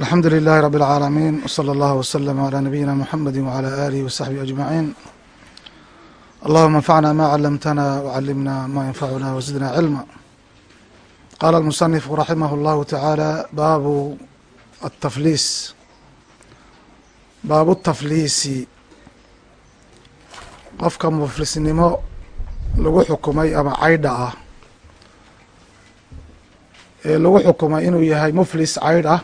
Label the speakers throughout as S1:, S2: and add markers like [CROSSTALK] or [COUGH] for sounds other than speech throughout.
S1: alxamdu lilahi rab اlcaalamiin wslى اllah wslm عlى nabiyina mxamedi wعlى alihi wsaxbihi ajmaciin allahuma anfacna ma calamtana wcalimna ma yanfacuna wzidna cilma qala اlmusanifu raximah اllahu taعaalى baabu atafliis baabu tafliisi qofka muflisnimo lagu xukumay ama caydha ah ee lagu xukumay inuu yahay muflis caydh ah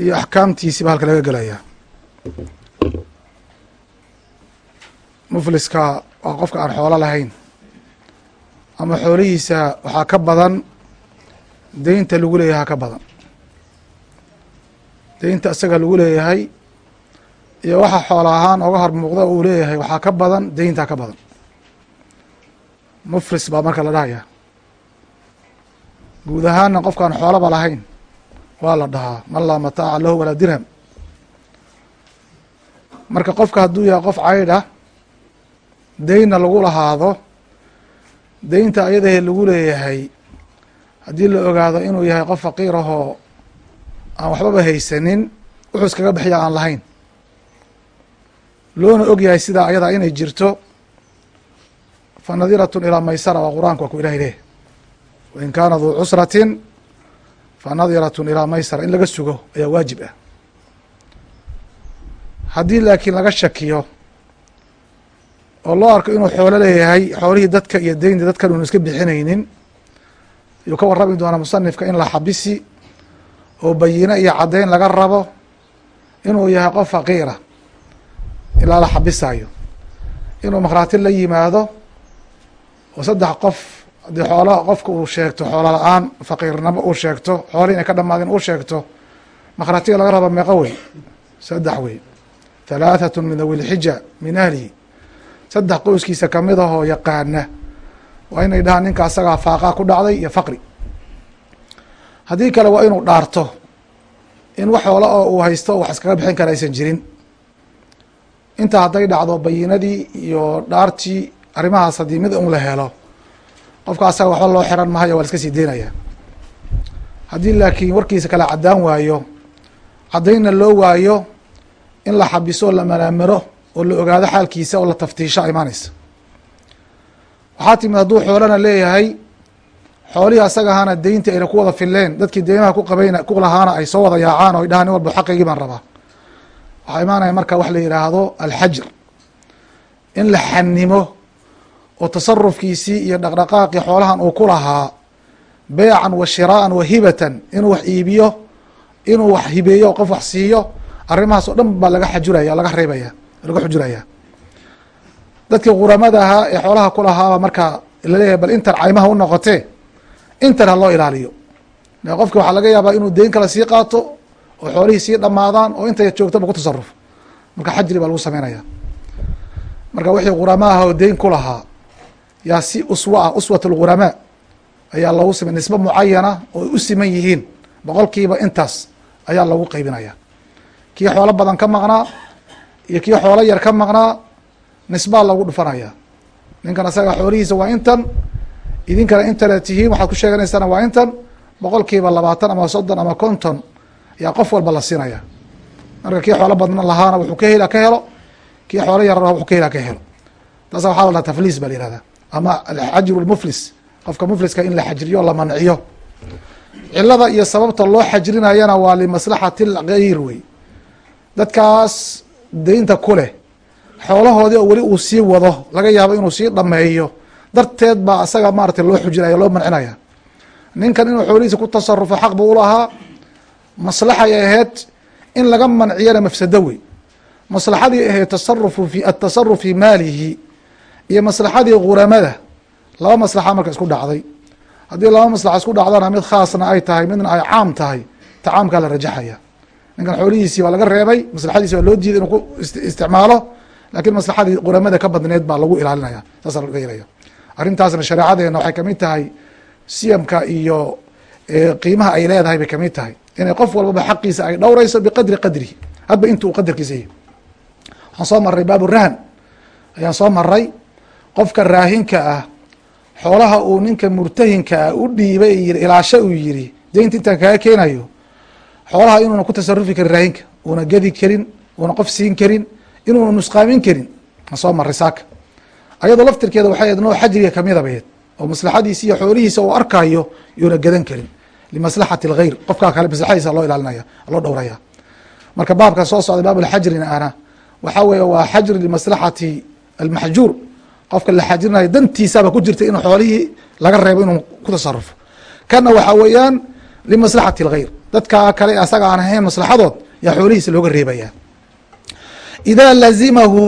S1: iyo axkaamtiisiba halka laga gelaya mufliska waa qofka aan xoolo lahayn. Ama xoolihiisa waxaa ka badan deynta lagu leeyahay ka badan. Deynta isaga lagu leeyahay iyo waxa xoolo ahaan oga hor muuqda uu leeyahay waxaa ka badan deynta ka badan. Muflis baa marka la dhahaya guud ahaanna qofkaan xoolaba lahayn waa la dhahaa. Man laa mataaca lahu walaa dirham. Marka qofka hadduu yahay qof caydh ah deynna lagu lahaado deynta ayadahe lagu leeyahay haddii la ogaado inuu yahay qof faqiir ahoo aan waxbaba haysanin wuxuu iskaga bixiya aan lahayn. Loona og yahay sidaa ayadaa inay jirto fa nadiratun ilaa maysara waa qur'aanku waa ku ilahay leh wain kaana duu cusratin fanadiratun ilaa maysara in laga sugo ayaa waajib ah haddii laakiin laga shakiyo oo loo arko inuu xoolo leeyahay xoolihii dadka iyo deynta dadkan unu iska bixinaynin ayuu ka warrami doonaa musanifka in la xabisi oo bayino iyo caddeyn laga rabo inuu yahay qof faqiira ilaa la xabisayo inuu makhraati la yimaado oo saddex qof haddii xoolaha qofka uu sheegto xoolo la'aan faqiirnimo uu sheegto xoolihi inay ka dhamaadeen uu sheegto makhraatiga laga raba meeqo wey saddex wey halaathatu min dawi lxija min ahlihi. Saddex qoyskiisa ka mid ahoo yaqaana. Waa inay dhahaan ninka asagaa faaqaa ku dhacday iyo faqri. Haddii kale waa inuu dhaarto in wax xoolo oo uu haysto wax iskaga bixin kara aysan jirin. Intaa hadday dhacdo bayinadii iyo dhaartii arrimahaas haddii mid un la helo qofka asaga waxba loo xiran mahayo waa la iska sii deynaya haddii laakiin warkiisa kala caddaan waayo caddaynna loo waayo in la xabiso oo la manaamiro oo la ogaado xaalkiisa oo la taftiisha imaanaysa waxaa timid hadduu xoolana leeyahay xoolihii asaga ahaana deynta ayna ku wada filleen dadkii deymaha ku qabayna ku lahaana ay soo wada yaacaan oo ay dhahaan nin walba xaqaygii baan rabaa. Waxaa imaanaya marka wax la yidhaahdo alxajr. In la xanimo oo tasarufkiisii iyo dhaqdhaqaaqii xoolahan uu ku lahaa beycan wa shiraa'an wa hibatan inuu wax iibiyo inuu wax hibeeyo qof wax siiyo arrimahaas dhan baa laga xajuraya laga reebaya laga xujuraya dadkii quramada ahaa ee xoolaha ku lahaaba marka la leeyahay bal intan caymaha u noqotee intan ha loo ilaaliyo. Qofki waxaa laga yaabaa inuu deyn kale sii qaato oo xoolihii sii dhamaadaan oo intay joogtaba ku tasaruf marka xajri baa lagu sameynaya. Marka wixii qurama ah oo deyn ku lahaa yaa si uswa ah uswat ayaa loogu samey nisbe mucayana oo u siman yihiin. Boqolkiiba intaas ayaa lagu qaybinaya kii xoolo badan ka maqnaa iyo kii xoolo yar ka maqnaa nisbaa lagu dhufanaya ninkan asaga xoolihiisa waa intan idinkana intana tihiin waxaad ku sheeganaysaana waa intan boqolkiiba labaatan ama soddon ama konton ayaa qof walba la siinaya marka kii xoolo badna lahaana wuxuu ka hela ka helo. Kii xoolo yar wuxuu ka hela ka helo. Taasa waxaa la dhaha tafliis baa la yihahdaa ama alxajru lmuflis qofka mufliska in la xajriyo la manciyo cilada iyo sababta loo xajrinayana waa limaslaxati lgayr wey. Dadkaas deynta ku leh xoolahoodii oo weli uu sii wado laga yaabo inuu sii dhameeyo darteed baa asaga maratay loo xujinaya loo mancinaya. Ninkan inuu xoolihiisa ku tasarufo xaq buu ulahaa maslaxay ahayd in laga manciyana mafsado wey. Maslaxadii ahayd tasarufu fi atasaruf fi maalihi iyo maslaxadii guramada laba maslaxa marka isku dhacday. Haddii laba maslaxa isku dhacdana mid khaasna ay tahay midna ay caam tahay ta caamkaa la rajaxaya. Ninkan xoolihiisii waa laga reebay maslaxadiisi waa loo diiday inuu ku isticmaalo lakiin maslaxadii quramada ka badneed baa lagu ilaalinaya saasa laga yeelaya arrintaasna shareecadeena waxay ka mid tahay siyamka iyo qiimaha ay leedahay bay ka mid tahay. Inay qof walbaba xaqiisa ay dhowreyso biqadri qadrihi. Hadba intu uu qadarkiisa yahy waxaan soo maray baabu rahan. Ayaan soo maray qofka raahinka ah xoolaha uu ninka murtahinka ah u dhiibay yiri ilaasho uu yiri deynta intaan kaga keenayo xoolaha inuuna ku tasarufi karin raahinka uuna gedi karin uuna qof siin karin inuuna nusqaamin karin soo maray saaka. Ayadoo laftirkeeda waxay ahayd noo xajriga kamida bayd oo maslaxadiisi iyo xoolihiisa uu arkayo yuuna gadan karin. Limaslaxati اlgayr qofkaa kale maslaxadiisa loo ilaalinaya loo dhowraya marka baabka soo socday baab lxajrina ana waxaa weeye waa xajri limaslaxati almaxjuur qofka la xajrinayo dantiisaba ku jirta inuu xoolihii laga reebo inuu ku tasarufo. Kana waxaa weeyaan limaslaxati اlgayr dadka kale asaga aan ahayn maslaxadood yaa xoolihiisa looga reebaya. Idaa lazimahu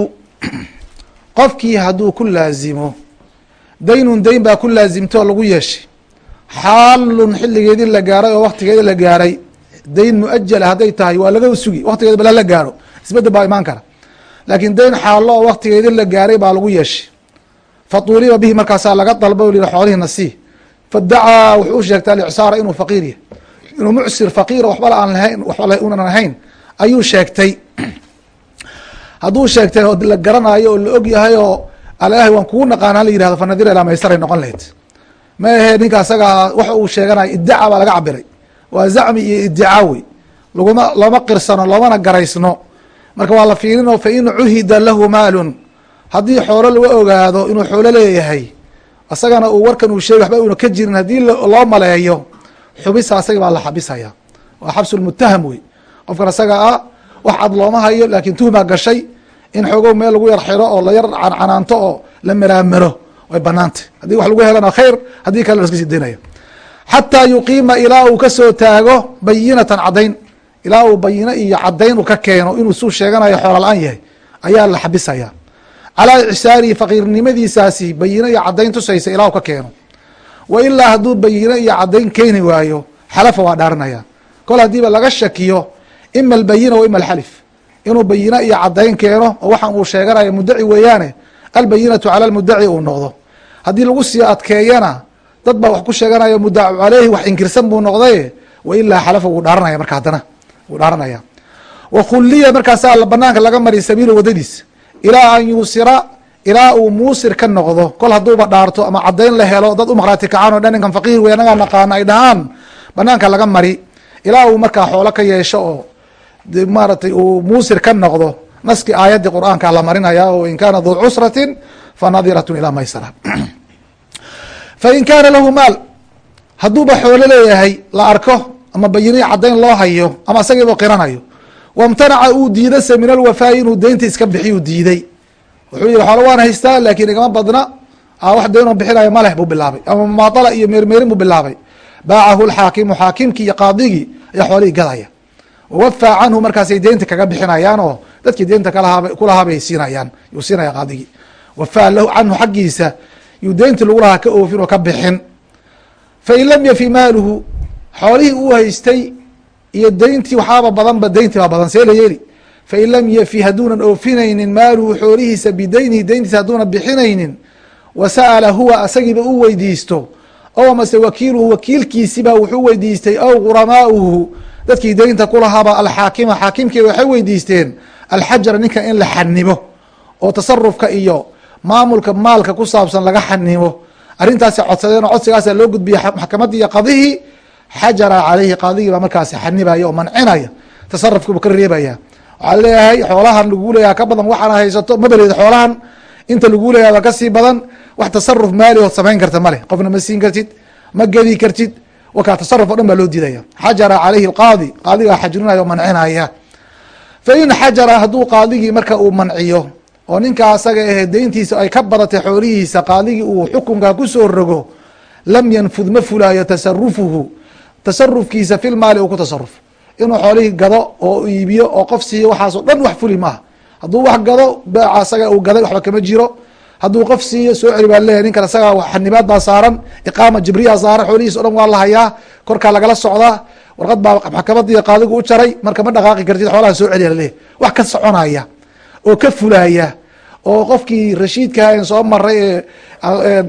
S1: [CLEARS THROAT] qofkii hadduu ku laazimo daynun dayn baa ku laazimta oo lagu yeeshay. Xaalun xilligeedii la gaaray oo waktigeedi la gaaray dayn muajala hadday tahay waa laga sugi. Waktigeedi bala la gaaro. Isbedel baa imaan kara. Laakiin dayn xaalo oo waktigeedi la gaaray baa lagu yeeshay fatuuliba bihi markaasaa laga dalba yihi xoolihii nasii fadacaa wuxuu u alicsaara inuu faqiir yahy inuu mucsir faqiira waxbala aan lahayn waxba unan ahayn ayuu sheegtay. Hadduu sheegtay oo la garanayo oo la og yahay oo alahi waan kugu naqaana la yihahdo fanadir ilaa maysaray noqon lahayd. Ma ahe ninka asagaa waxa uu sheeganayo iddaca baa laga cabiray waa zacmi iyo iddicaa wey. Laguma looma qirsano loomana garaysno. Marka waa la fiirinoo fa in cuhida lahu maalun haddii xoolo laga ogaado inuu xoolo leeyahay isagana uu warkan uu sheegay waxba una ka jirin haddii loo maleeyo xubisa asaga baa la xabisaya. Waa xabsu lmutaham wey. Qofkan asaga ah wax cad looma hayo laakiin tuhmaa gashay in xoogow meel lagu yar xiro oo la yar cancanaanto oo la meraamero way banaantay haddii wax lagu helana khayr haddii kale la iska sii daynaya xataa yuqiima ilaa uu ka soo taago bayinatan caddayn. Ilaa uu bayino iyo caddayn uu ka keeno inuu suu sheeganayo xoola la'aan yahay ayaa la xabisaya calaa icsaarihi faqiirnimadiisaasi bayino iyo caddayn tusaysa ilaa uu ka keeno. Wa ilaa hadduu bayino iyo caddayn keeni waayo xalafa waa dhaarinaya kol haddiiba laga shakiyo ima albayina wa ima alxalif inuu bayino iyo caddayn keeno oo waxaan uu sheeganayo mudaci weeyaane albayinatu cala lmudaci uu noqdo. Haddii lagu sii adkeeyana dad baa wax ku sheeganayo mudacu caleyhi wax inkirsan buu noqdaye wa ilaa xalafa wuu dhaaranaya marka haddana wuu dhaaranaya wa khuliya markaasaa banaanka laga mariy sabiilu wadadiisa ilaa an yuusira ilaa uu muusir ka noqdo kol hadduuba dhaarto ama caddayn la helo dad u maqraati kacaan o dhan ninkan faqiir wey anagaa naqaana ay dhahaan. Banaanka laga mari. Ilaa uu markaa xoolo ka yeesho oo maaratay uu muusir ka noqdo naski aayaddii qur'aanka la marinaya o in kaana duu cusratin fanadiratun ilaa maysara. [CLEARS THROAT] Fain kaana lahu maal hadduuba xoolo leeyahay la arko ama bayini caddayn loo hayo ama isagiiba qiranayo wamtanaca uu diidase min alwafaa'i inuu deynta iska bixiyu diiday. wuxuu yihi xoolo waan haystaa laakiin igama badna. Wax daynoo bixinayo maleh buu bilaabay. Ama mumaadala iyo meermeerin buu bilaabay. Baacahu lxaakimu xaakimkii iyo qaadigii ayaa xoolihii gadaya wawafaa canhu markaasay deynta kaga bixinayaan oo dadkii deynta kulahaa bay siinayaan yuu siinaya qaadigii. Wafaa lahu canhu xaggiisa yuu deyntii lagu lahaa ka oofin oo ka bixin. Fain lam yafi maaluhu xoolihii uu haystay iyo deyntii waxaaba badanba deyntii baa badan see la yeeli. Fain lam yafi hadduunan oofinaynin maaluhu xoolihiisa bideynihi deyntiisa hadduunan bixinaynin wa sa'ala huwa asagiiba u weydiisto ow mase wakiiluhu wakiilkiisiba wuxuu weydiistay aw quramaauhu dadkii deynta kulahaaba alxaakima xaakimkii waxay weydiisteen alxajara ninka in la xanibo oo tasarufka iyo maamulka maalka ku saabsan laga xanibo arrintaasi codsadeen oo codsigaasa loo gudbiya maxkamadii iyo qadihii xajara caleyhi qaadigii baa markaasi xanibaya oo mancinaya tasarufkiibuu ka reebaya waxaa leeyahay xoolahan lagu leeyaha ka badan waxaana haysato mabeleeda xoolahan inta lagu leeyaha baa ka sii badan wax tasaruf maali ood samayn karta male qofna ma siin kartid ma gedi kartid wakaa tasaruf o dhan baa loo diidaya xajara caleyhi alqaadi qaadigaa xajrinaya o mancinaya fain xajara hadduu qaadigii marka uu manciyo oo ninkaa asaga ahe deyntiisa ay ka badatay xoolihiisa qaadigii uu xukunkaa ku soo rogo lam yanfud ma fulaayo tasarufuhu tasarufkiisa fil maali uu ku tasaruf. Inuu xoolihii gado oo iibiyo oo qof siiyo waxaas o dhan wax fuli maaha. Hadduu wax gado beeca asaga uu gaday waxba kama jiro. Hadduu qof siiyo soo celi baa leeyahy ninkan asaga xanibaad baa saaran iqaama jibriya saaran xoolihiis o dhan waa la hayaa korkaa lagala socdaa warqad baa maxkamadiiyo qaadigu u jaray marka ma dhaqaaqi kartid xoolaha soo celiya laleeyahy wax ka soconaya oo ka fulaya oo qofkii rashiidkaha en soo maray ee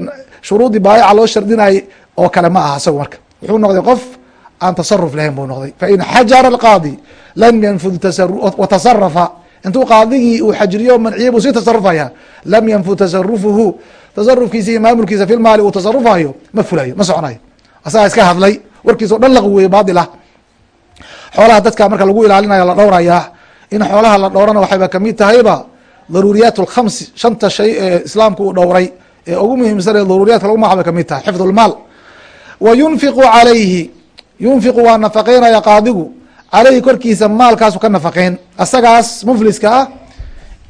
S1: shuruudii baayaca loo shardinayay oo kale ma aha isagu marka. Wuxuu noqday qof aan tasaruf lahayn buu noqday. Fain xajara alqaadi lam yanfud watasarafa intuu qaadigii uu xajriyo manciye buu sii tasarufaya lam yanfud tasarufuhu tasarufkiisa iyo maamulkiisa fil maali uu tasarufayo ma fulayo ma soconayo asagaa iska hadlay warkiisa dhan weeye baatil ah. Xoolaha dadka marka lagu ilaalinaya la dhowrayaa in xoolaha la dhowrana waxayba ka mid tahayba daruuriyaat lkhamsi shanta shay ee islaamku uu dhowray. Ee ugu muhiimsan ee daruuriyatka lagu magaca bay ka mid tahay xifd lmaal calayhi yunfiqu waa nafaqeynaya qaadigu caleyhi korkiisa maalkaasu ka nafaqeyn. Asagaas mufliska ah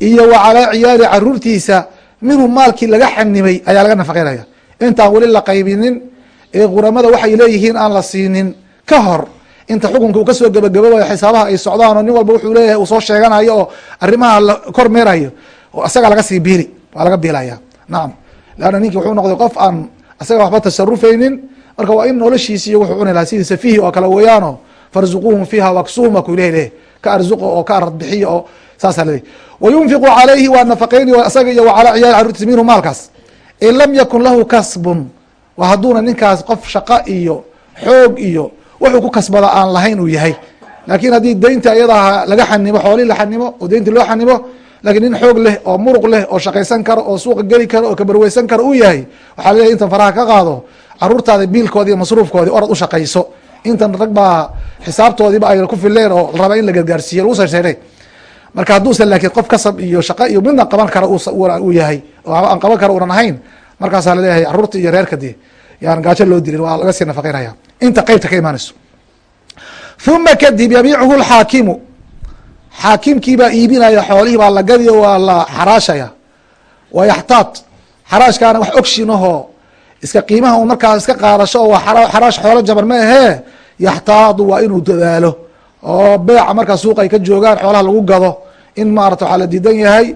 S1: iyo wa calaa ciyaali caruurtiisa minhu maalkii laga xanimay ayaa laga nafaqeynaya. Intaan weli la qaybinin ee quramada waxay leeyihiin aan la siinin ka hor inta xukunka uu ka soo gebagabobayo xisaabaha ay socdaan oo nin walba wuxuu leeyahay uu soo sheeganayo oo arrimaha la kormeerayo isagaa laga sii biili waa laga biilaya. Nacam leanna ninki wuxuu noqday qof aan isaga waxba tasarufeynin marka waa in noloshiisi iyo wuxuu cuni lahaa sidii safihi oo kale weeyaano farzuquuhum fiiha waksuhum ku ilahi leh ka arzuqa oo ka arad oo saasa laleey wayunfiqu calayhi waa nafaqeyni isaga iyo wacalaa ciyaali carurtiisa minhu maalkaas. In lam yakun lahu kasbun hadduuna ninkaas qof shaqo iyo xoog iyo wuxuu ku kasbada aan lahayn uu yahay. Laakiin haddii deynta iyadaha laga xanimo xoolihii la xanimo oo deynti loo xanimo lakiin nin xoog leh oo muruq leh oo shaqaysan karo oo suuqa geli karo oo kabarweysan karo uu yahay waxaa laleeyahy intan faraha ka qaado caruurtaada biilkoodi masruufkoodii orad u intan rag baa xisaabtoodiiba ayna ku fileen oo raba in la gargaarsiiyo lagu sarseenay marka hadduusan laakiin qof kasab iyo shaqo iyo midna qaban kara uu yahay oo aan qaban karo unan ahayn markaasaa la leeyahay carruurta iyo reerka dee yaan gaajo loo dilin waa laga sii nafaqeynaya. Inta qeybta ka imaanayso. Uma kadib yabiicuhu lxaakimu xaakimkii baa iibinaya xoolihii baa la gadiyo waa la xaraashaya. Wa yaxtaad xaraashkaana wax ogshinahoo iska qiimaha un markaas iska qaadasho oo xaraash xoolo jaban ma ahee? Yaxtaadu waa inuu dadaalo oo beeca markaa suuqa ka joogaan xoolaha lagu gado. In maarata waxaa la diidan yahay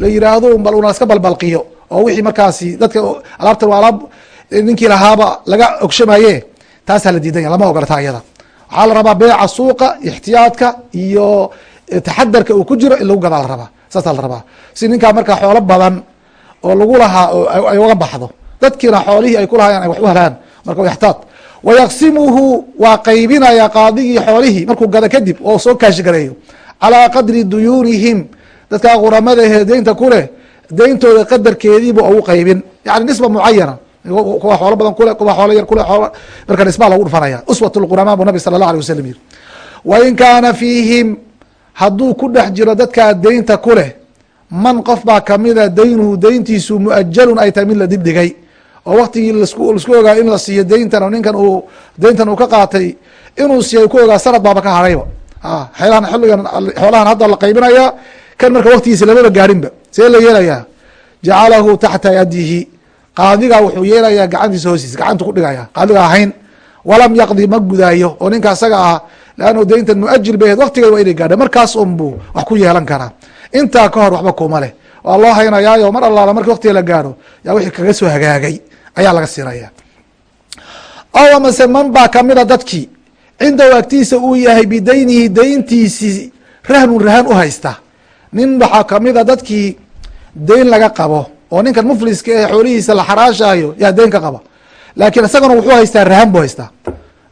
S1: la yiraahdo bal una iska balbalqiyo oo wixii markaasi dadka alaabtan waa alaab ninkii lahaaba laga ogshamaye taasaa la diidan yahy lama ogolata iyada. Waxaa la rabaa beeca suuqa ixtiyaadka iyo taxadarka uu ku jiro in lagu gadaa la rabaa saasaa la rabaa. Si ninkaa markaa xoolo badan oo lagu lahaa ay uga baxdo dadkiina xoolihii ay kulahaayeen ay wax u helaan. Marka yaxtaad wayaqsimuhu waa qaybinaya qaadigii xoolihii. Markuu gado kadib oo soo kaashgareeyo calaa qadri duyuunihim dadkaa quramada ahee deynta ku leh deyntooda qadarkeediiba ugu qaybin. Yani nisba mucayana kuwa xoolo badan kule kuwa xoolo yar kule marka nisbaa logu dhufanaya. Uswat lquramaa buu nabi sala allah alay wasalam yiri wain kaana fiihim hadduu ku dhex jiro dadkaa deynta ku leh man qof baa kamida deynuhu deyntiisu muajalun ay tahay mid la dibdhigay oo waktigii lasku ogaa in la siiyo deyntan ninkan uu deyntan uu ka qaatay inuu siiya ku ogaa sanad baaba ka harayba. Xeelahan xilligan xoolahan hadda la qaybinaya kan marka waktigiisa lamaba gaadhinba see la yeelayaa. Jacalahu taxta yadihi. Qaadigaa wuxuu yeelayaa gacantiisa hoostiisa gacantu ku dhigaya qaadiga ahayn walam yaqdi ma gudaayo oo ninka asaga ah leannu deyntan muajil bay ahayd waktigeed waa inay gaadha markaas unbuu wax ku yeelan karaa. Intaa ka hor waxba kuma leh. Waa loo haynayaayo mar allaala marki waktiga la gaadho yaa wixii kaga soo hagaagay ayaa laga siinaya ow amase man baa kamida dadkii cindahu agtiisa uu yahay bidaynihi deyntiisii rahnun rahan u haysta. Nin waxaa kamida dadkii deyn laga qabo oo ninkan mufliska ee xoolihiisa la xaraashaayo yaa deyn ka qaba laakiin isagana wuxuu haystaa rahan buu haystaa.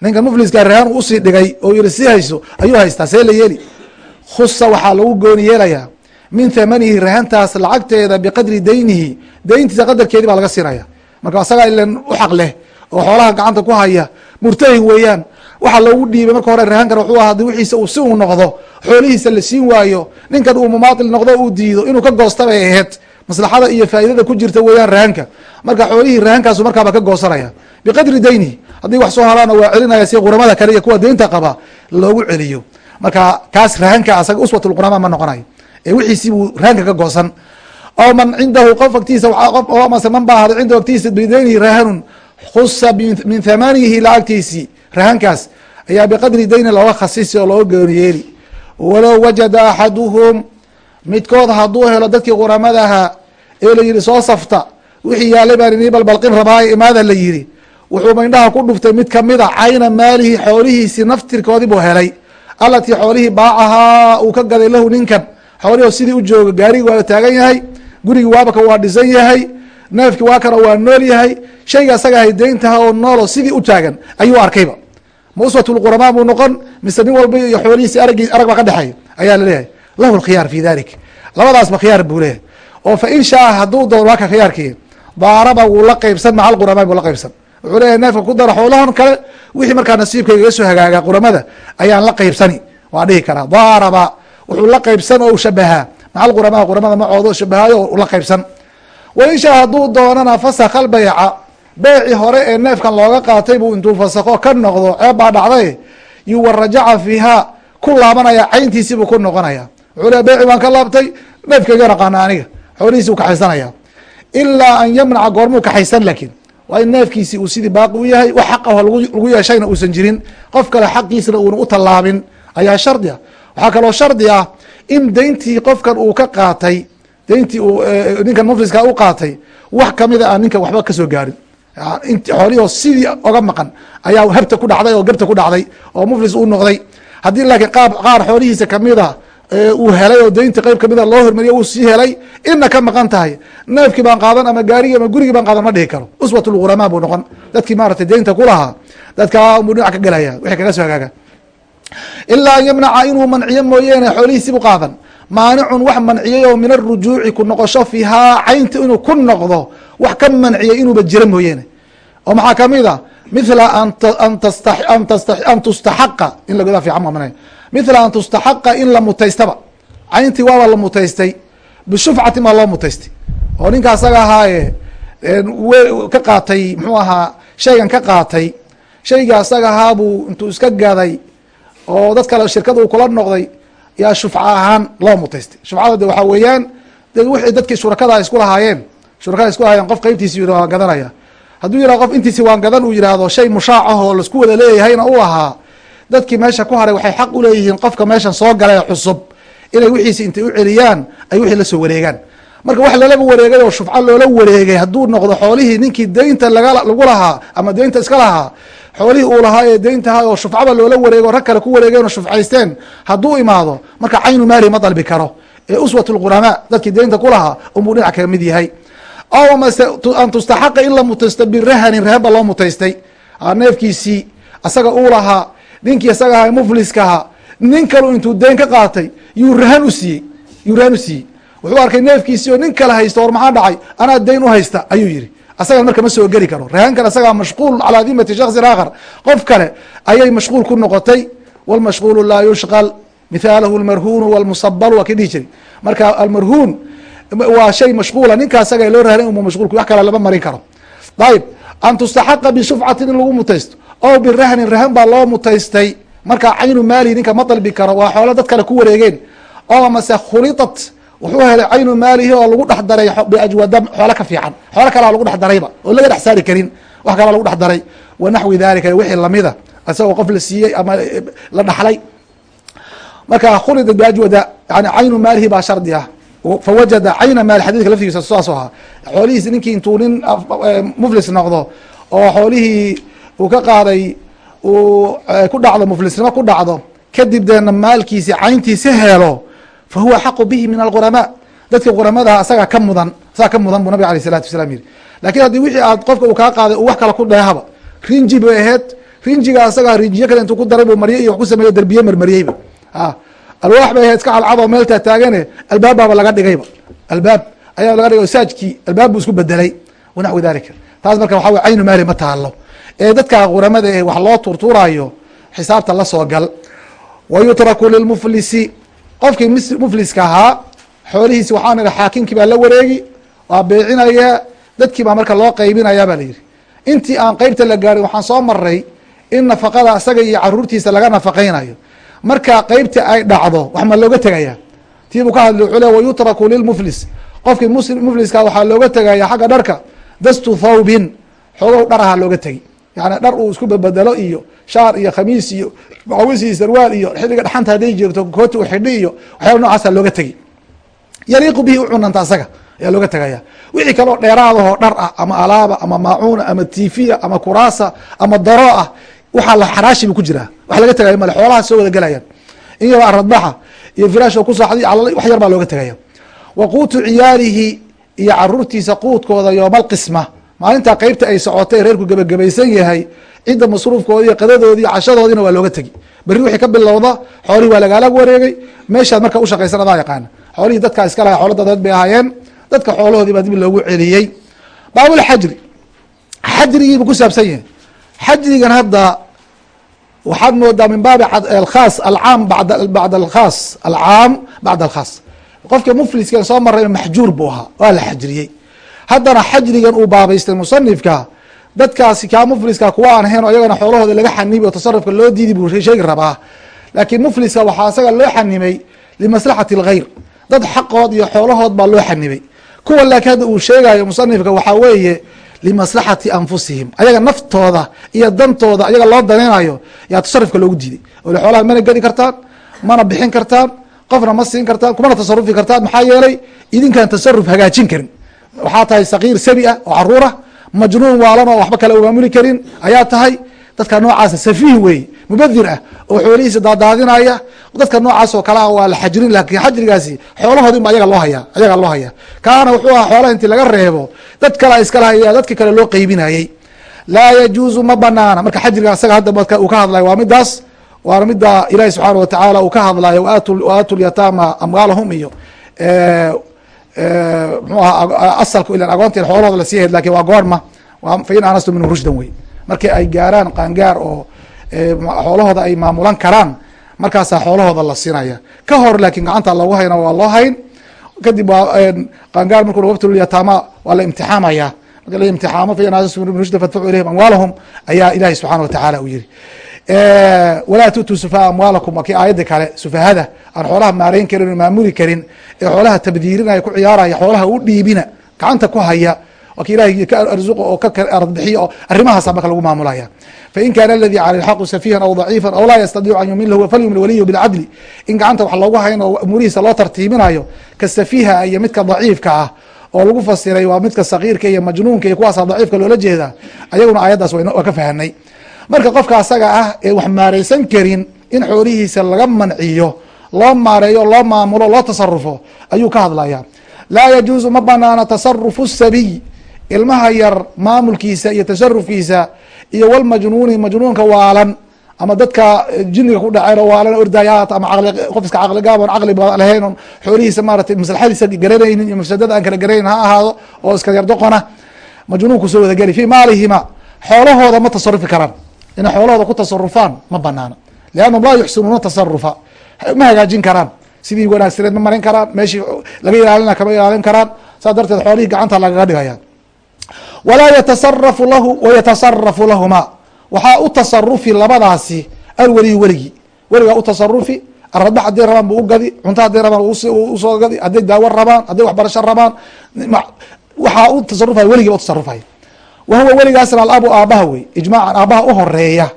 S1: Ninkan mufliska rahan u sii dhigay oo yiri sii hayso ayuu haystaa see la yeeli. Khusa waxaa lagu gooni yeelayaa. Min thamanihi rahantaas lacagteeda biqadri deynihi deyntiisa qadarkeedii baa laga siinaya marka asagaa ilan u leh oo xoolaha gacanta ku haya murtahin weeyaan. Waxaa loogu dhiibay marka hore rahankan wuxuu ahaa wixiisa uu si uu noqdo xoolihiisa la siin waayo. Ninkan uu mumaatil noqdo uu diido inuu ka goosta bay ahayd maslaxada iyo faa'iidada ku jirta weeyaan rahanka marka xoolihii rahankaasu markaaba ka goosanaya biqadri deynihi haddii wax soo haraana waa celinaya si quramada kale iyo kuwa deynta qaba loogu celiyo. Marka kaas rahanka asaga uswatulqurama ma noqonayo ee wixiisii buu rahanka ka goosan oo man cindahu qof agtiisa qof mase man baa haday cindahu agtiisa bideynihi rahanun khusa min thamanihi lacagtiisii rahankaas ayaa biqadri deyni looga khasisi oo looga gooni yeeli walow wajada axaduhum midkood hadduu helo dadkii quramadaha ee la yihi soo safta wixii yaalay baan inii balbalqin rabaayo imaada la yihi wuxuu maindhaha ku dhuftay mid kamida cayna maalihi xoolihiisii naftirkoodii buu helay allatii xoolihii baacahaa uu ka gaday lahu ninkan xoolihii sidii u jooga gaarigii waa taagan yahay gurigii waabaka waa dhisan yahay neefkii waa kana waa nool yahay shayga asaga deyntaha oo noolo sidii u taagan ayuu arkayba. Ma uswatulquramaa buu noqon mise nin walba iyo xoolihiisi aragii arag baa ka dhexeeya ayaa la leeyahay lahu lkhiyaar fi dalik. Labadaasba khiyaar buu leeyahay. Oo fa in shaa hadduu doono waa ka khiyaarkii daaraba wuu la qeybsan maca alquramaa buu la qeybsan wuxuu leeyahy neefka ku dara xoolahan kale wixii markaa nasiibkayga iga soo hagaaga quramada ayaan la qeybsani waa dhihi karaa. Daaraba wuxuu la qeybsan oo u shabahaa macal quramaa quramada macooda shabahaayo o la qeybsan waisha hadduu doonana fasakha albayca beeci hore ee neefkan looga qaatay buu intuu fasakho ka noqdo ceeb baa dhacday yuwa rajaca fiiha ku laabanaya cayntiisii buu ku noqonaya. Wuxuu le beeci waan ka laabtay neefkayga naqaana aniga xoolihiisi u kaxaysanaya. Ilaa an yamnaca goormuu kaxaysan laakiin waa in neefkiisi uu sidii baaqi u yahay wax xaq aho lagu yeeshayna uusan jirin. Qof kale xaqiisna uuna u tallaabin ayaa shardi ah waxaa kaloo shardi ah in deyntii qofkan uu ka qaatay deyntii uu ninkan mufliska u qaatay wax kamida aan ninkan waxba ka soo gaarin. Xoolihio sidii oga maqan ayaa habta ku dhacday oo gabta ku dhacday oo muflis uu noqday. Haddii laakiin qaab qaar xoolihiisa kamida uu helay oo deynta qeyb kamida loo hormariyo uu sii helay ina ka maqan tahay. Neefkii baan qaadan ama gaarigii ama gurigii baan qaadan ma dhihi karo. Uswat lghuramaa buu noqon. Dadkii maratay deynta kulahaa dadka dhinac ka gelaya wixii kaga soo hagaaga ilaa an yamnaca inuu manciyo mooyeene xoolihiisibu qaadan maanicun wax manciyey oo min arujuuci ku noqosho fiihaa caynta inuu ku noqdo wax ka manciyay inuuba jiro mooyeene oo maxaa ka mid a mithla an tustaxaqa in lagoda fiican mithla an tustaxaqa in la mutaystaba cayntii waaba la mutaystay bishufcatin baa loo mutaystay oo ninka asaga ahaaye ka qaatay muxuu ahaa shaygan ka qaatay shayga asaga ahaa buu intuu iska gaday oo dad kale shirkad uu kula noqday yaa shufca ahaan loo mutaystay. Shufcada de waxaa weeyaan de wixii dadkii shurakada isku lahaayeen shurakada isku lahaayeen qof qeybtiisi yidhi waan gadanaya. Hadduu yihah qof intiisi waan gadan uu yidhaahdo shay mushaac ah oo la isku wada leeyahayna u ahaa dadkii meesha ku haray waxay xaq uleeyihiin qofka meeshan soo galay cusub. Inay wixiisi intay u celiyaan ay wixii la soo wareegaan marka wax lalaba wareegay oo shufco loola wareegay hadduu noqdo xoolihii ninkii deynta lagu lahaa ama deynta iska lahaa xoolihii uu lahaa ee deyntaha oo shufcaba loola wareego rag kale ku wareegeen oo shufcaysteen hadduu imaado marka caynu maali ma dalbi karo. Ee uswat lghuramaa dadkii deynta ku lahaa unbuu dhinac kaga mid yahay. Aw mase an tustaxaqa in la mutaysto birahanin rehenba loo mutaystay. Neefkiisii asaga uu lahaa ninkii isaga aha mufliskaha nin kalu intuu deyn ka qaatay yuu rahan u siiyey yuu rahan u siiyey wuxuu arkay neefkiisii oo nin kale haysto war maxaa dhacay? Anaa deyn u haysta ayuu yihi asagan marka ma soo geli karo. Rahankan asagaa mashquul calaa dimati shaksin aakhar. Qof kale ayay mashquul ku noqotay. Walmashquulu laa yushqal mithaalahu lmarhuunu walmusabal waa kii dhihi jiray. Marka almarhuun waa shay mashquula. Ninka asaga loo rahanay uma mashquul wax kale lama marin karo. Ayib an tustaxaqa bishufcatin in lagu mutaysto o birahnin rahan baa loo mutaystay. Marka caynu maali ninka ma dalbi karo waa xoolo dad kale ku wareegeen. Oo mase khulitat wuxuu helay caynu maalihi oo lagu dhex daray biajwada xoolo ka fiican. Xoolo kalea lagu dhex darayba oo laga dhex saari karin. Wax kalaa lagu dhex daray. Wa naxwi dalika wixii lamida isagoo qof la siiyey ama la dhaxlay. Marka khulitat biajwada yani caynu maalihi baa shardi ah. Fawajada cayna maali xadidka laftigiisa saas ahaa xoolihiisi ninkii intuu nin muflis noqdo oo xoolihii uu ka qaaday uu ku dhacdo muflisnimo ku dhacdo kadib deena maalkiisi cayntiisi helo fa xaqu bihi min alghuramaa dadkii quramadaha asagaa ka mudan asagaa ka mudan buu nabig alay salatu wasalaam yihi laakiin haddii wixii aad qofka uu kaa qaaday uu wax kale ku dheehaba rinji bay ahayd. rinjiga asagaa rinjiyo kale intuu ku daray buu marye iyo wax ku sameeyo derbiye marmariyeyba alwaax bay ahayd iska calcado meel taataagane albaab baaba laga dhigayba albaab ayaa laga dhigay saajkii albaab buu isku bedelay wanaxwi dalika taas marka waxa wey caynu maali ma taalo ee dadka quramada ee wax loo turtuurayo xisaabta la soo gal. wa lilmuflisi qofkii mufliska ahaa xoolihiisi waxaan idhi xaakinkii baa la wareegi waa beecinaya dadkii baa marka loo qaybinaya baa layidhi intii aan qeybta la gaarin waxaan soo maray in nafaqada isaga iyo caruurtiisa laga nafaqaynayo marka qeybta ay dhacdo wax ma looga tegaya tii buu ka hadli wuxuu le wayutraku lilmuflis. Qofkii mufliska waxaa looga tegaya xagga dharka dastu thawbin. Xoogow dhar ahaa looga tegi yani dhar uu isku bedbedelo iyo shaar iyo khamiis iyo macawis iyo sarwaal iyo xilliga dhaxanta hadday jirto kooti u xidhi iyo waxyaala nocaasa looga tegi yaliiqu bihi u cunanta asaga ayaa looga tegaya wixii kaloo dheeraadahoo dhar ah ama alaaba ama maacuuna ama tifiya ama kuraasa ama daro ah waxaa la xaraashi bu ku jiraa. Wax laga tegaya male xoolaha soo wada gelayaan in yaro aradbaxa iyo firaash oo ku saaxday wax yar baa looga tegaya wa quutu ciyaalihi iyo caruurtiisa quudkooda yoomalqisma maalintaa qeybta ay socotay reerku gebagabaysan yahay cidda masruufkoodi iyo qadadoodi iyo cashadoodiina waa looga tegi berri wixii ka bilowda xoolihii waa lagaala wareegay meeshaad marka ushaqaysan adaa yaqaana xoolihii dadkaa iska laha xoola dadeed bay ahaayeen dadka xoolahoodii baa dib loogu celiyey. Baabulxajri xajrigiibu ku saabsan yahay. Xajrigan hadda waxaad moodaa min baabi alkhaas alcaam bacda alkhaas alcaam bacda alkhaas qofka mufliskan soo marayba maxjuur buu ahaa waa la xajriyey haddana xajrigan uu baabaystay musanifka dadkaasi kaa mufliska kuwa aan ahayn oo iyagana xoolahooda laga xanibi o tasarufka loo diidi buu sheegi rabaa. Laakiin mufliska waxaa isaga loo xanimay limaslaxati اlghayr dad xaqood iyo xoolahood baa loo xanimay kuwa laakiin hadda uu sheegayo musanifka waxaa weeye limaslaxati anfusihim ayaga naftooda iyo dantooda ayaga loo danaynayo yaa tasarufka loogu diiday. Ole xoolaha mana gedi kartaan mana bixin kartaan qofna ma siin kartaan kumana tasarufi kartaan maxaa yeelay idinkaan tasaruf hagaajin karin waxaa tahay sakiir sabi ah oo caruurah majnuun waalan oo waxba kale maamuli karin ayaa tahay. Dadka noocaasa safiih wey mubadir ah oo xoolihiisa daadaadinaya. Dadka noocaas oo kale ah waa la xajrin laakiin xajrigaasi xoolahoodin ba ayaga loo haya ayaga loo haya kaana wuxuu ahaa xoolaha intii laga reebo dad kale iskala haya dadki kale loo qeybinayey laa yajuuzu ma banaana. Marka xajriga isaga hadda uu ka hadlayo waa midaas waana mida ilahi subxaana watacaala uu ka hadlayo waatu lyataama amwaalahum iyo mxuu aha asalku ilan agoonta xoolahooda la sii hayd laakiin waa goorma fa in anastu minhu rushdan wey. Markii ay gaaraan qaangaar oo xoolahooda ay maamulan karaan markaasaa xoolahooda la siinaya ka hor laakin gacanta loogu hayna waa loo hayn. Kadib waa qaangaar marku wabtulyataama waa la imtixaamaya. Marka la imtixaamo fa in anastu rushdan fadfacu ilayhim amwaalahum ayaa ilahi subxaana watacaala u yiri walaa tutuu sufaha amwaalakum waa kii aayadda kale sufahada aan xoolaha maareyn karin o maamuli karin ee xoolaha tabdiirinaya ku ciyaaraya xoolaha u dhiibina gacanta ku haya waa ki ilahay ka arzuqa oo ka ardbixiya oo arrimahaasa marka lagu maamulaya. Fain kaana aladii cala lxaqu safiihan aw daciifan aw laa yastadiicu an yumilahu falyumil waliyu bilcadli in gacanta wax loogu hayn oo umuurihiisa loo tartiibinayo ka safiiha iyo midka daciifka ah oo lagu fasiray waa midka sakiirka iyo majnuunka iyo kuwaasa daciifka loola jeeda ayaguna aayaddaas waa ka fahanay marka qofka asaga ah ee wax maareysan karin in xoolihiisa laga manciyo loo maareeyo loo maamulo loo tasarufo ayuu ka hadlaya laa yajuuzu ma banaana tasarufu sabiy. Ilmaha yar maamulkiisa iyo tasarufkiisa iyo walmajnuuni majnuunka waalan ama dadka jiniga ku dhaceen oo waalan ordayaat ama qof iska caqli gaabon caqli lahayn on xoolihiisa maaratay maslaxadiisa garanaynin iyo mafsadada aan kala garanayn ha ahaado oo iska yardoqona. Majnuunku soo wadageli fi maalihima. Xoolahooda ma tasarufi karaan inay xoolahooda ku tasarufaan ma banaana liannahum laa yuxsinuuna tasarufa ma hagaajin karaan. Sidii wanaagsaneed ma marin karaan meeshii laga ilaalina kama ilaalin karaan saas darteed xoolihii gacanta lagaga dhigaya walaa yatasarafu lahu wayatasarafu lahuma waxaa u tasarufi labadaasi alweliyu weligii weligaa u tasarufi aradbax hadday rabaan bu ugadi cunto hadday rabaan u soo gadi hadday daawo rabaan hadday waxbarasho rabaan waxaa u tasarufaya weligii u tasarufaya wa huwa weligaasna alabu aabaha wey ijmaacan aabaha u horreeya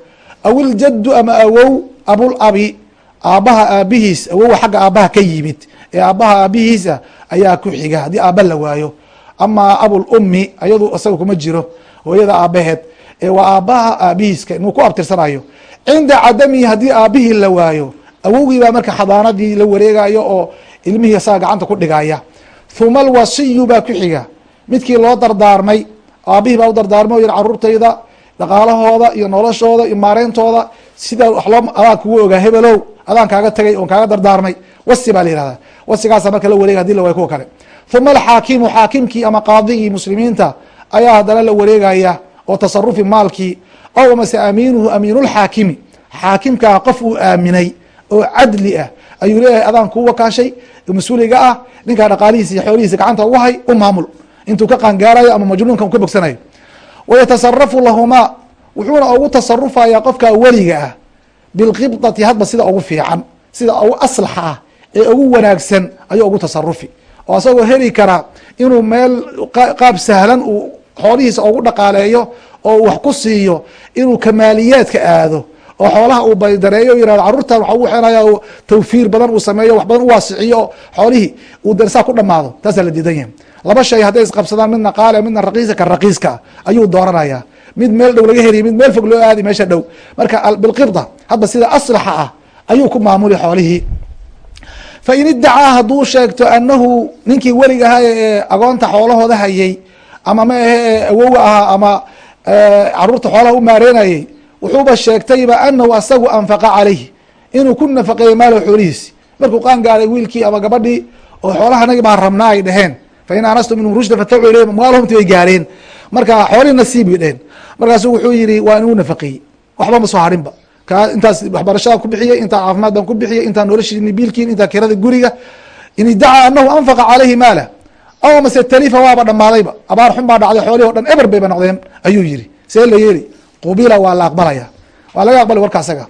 S1: aw iljaddu ama awow abulabi aabaha aabihiis awowa xagga aabaha ka yimid ee aabaha aabihiisa ayaa ku xiga haddii aaba la waayo amaa abulummi ayadu isaga kuma jiro hooyada aabaheed ee waa aabaha aabihiiska inuu ku abtirsanayo cinda cadamihi haddii aabihii la waayo awowgii baa marka xadaanadii la wareegayo oo ilmihii isaga gacanta ku dhigaya huma alwasiyu baa ku xiga midkii loo dardaarmay aabihii baa u dardaarmay o yiri caruurtayda dhaqaalahooda iyo noloshooda iyo maareyntooda sida wax loo kugu ogaa hebelow adaan kaaga tagay oon kaaga dardaarmay. Wasi baa la yihahda wasigaasa marka la wareegay hadi la waay kuwa kale. Uma alxaakimu xaakimkii ama qaadigii muslimiinta ayaa haddana la wareegaya oo tasarufi maalkii ow amase amiinuhu amiinulxaakimi xaakimkaa qof uu aaminay oo cadli ah ayuu leeyahay adaan kuu wakaashay mas'uuliga ah ninkaa dhaqaalihiisa iyo xoolihiisa gacanta ugu hay u maamul intuu ka qaangaarayo ama majnuunka u ka bogsanayo wayatasarafu lahumaa wuxuuna ugu tasarufaya qofka weliga ah bilqibdati hadba sida ugu fiican sida ugu aslaxa ah ee ugu wanaagsan ayuu ugu tasarufi oo asagoo heli kara inuu meel qaab sahlan uu xoolihiisa ugu dhaqaaleeyo oo wax ku siiyo inuu kamaaliyaadka aado oo xoolaha uu baydareeyo yiraahdo carruurtan waxa ugu xeenaya tawfiir badan uu sameeyo wax badan u waasiciyo oo xoolihii uu darsaa ku dhamaado taasaa la diidan yahay laba shay hadday isqabsadaan midna qaale midna raqiisa ka raqiiska ayuu dooranaya. Mid meel dhow laga heliya mid meel fog loo aadi meesha dhow. Marka bilqibda hadba sida aslaxa ah ayuu ku maamuli xoolihii. Fain iddacaa hadduu sheegto anahu ninkii weliga ahaa ee agoonta xoolahooda hayay ama ma ahe ee awoga ahaa ama carruurta xoolaha u maareynayay wuxuuba sheegtayba anahu asagu anfaqa calayh inuu ku nafaqeeyo maalo xoolihiisi. Markuu qaan gaaray wiilkii ama gabadhii oo xoolaha nagi baan rabnaa ay dheheen fain aanastum minhum rushda fatawcu ilayhim way gaareen. Marka xoolihii nasiib bay dheheen markaasu wuxuu yihi waa inuu nafaqeeyey waxba ma soo harinba. Intaas waxbarashadaan ku bixiyey intaa caafimaad baan ku bixiyey intaa noloshiini biilkiin intaa kirada guriga in idacaa anahu anfaqa calayhi maala. Aw mase talifa waaba dhammaadayba. Abaar xun baa dhacday xoolihi o dhan eber bayba noqdeen ayuu yihi see la yeeli qubila waa la aqbalaya. Waa laga aqbali warka asaga.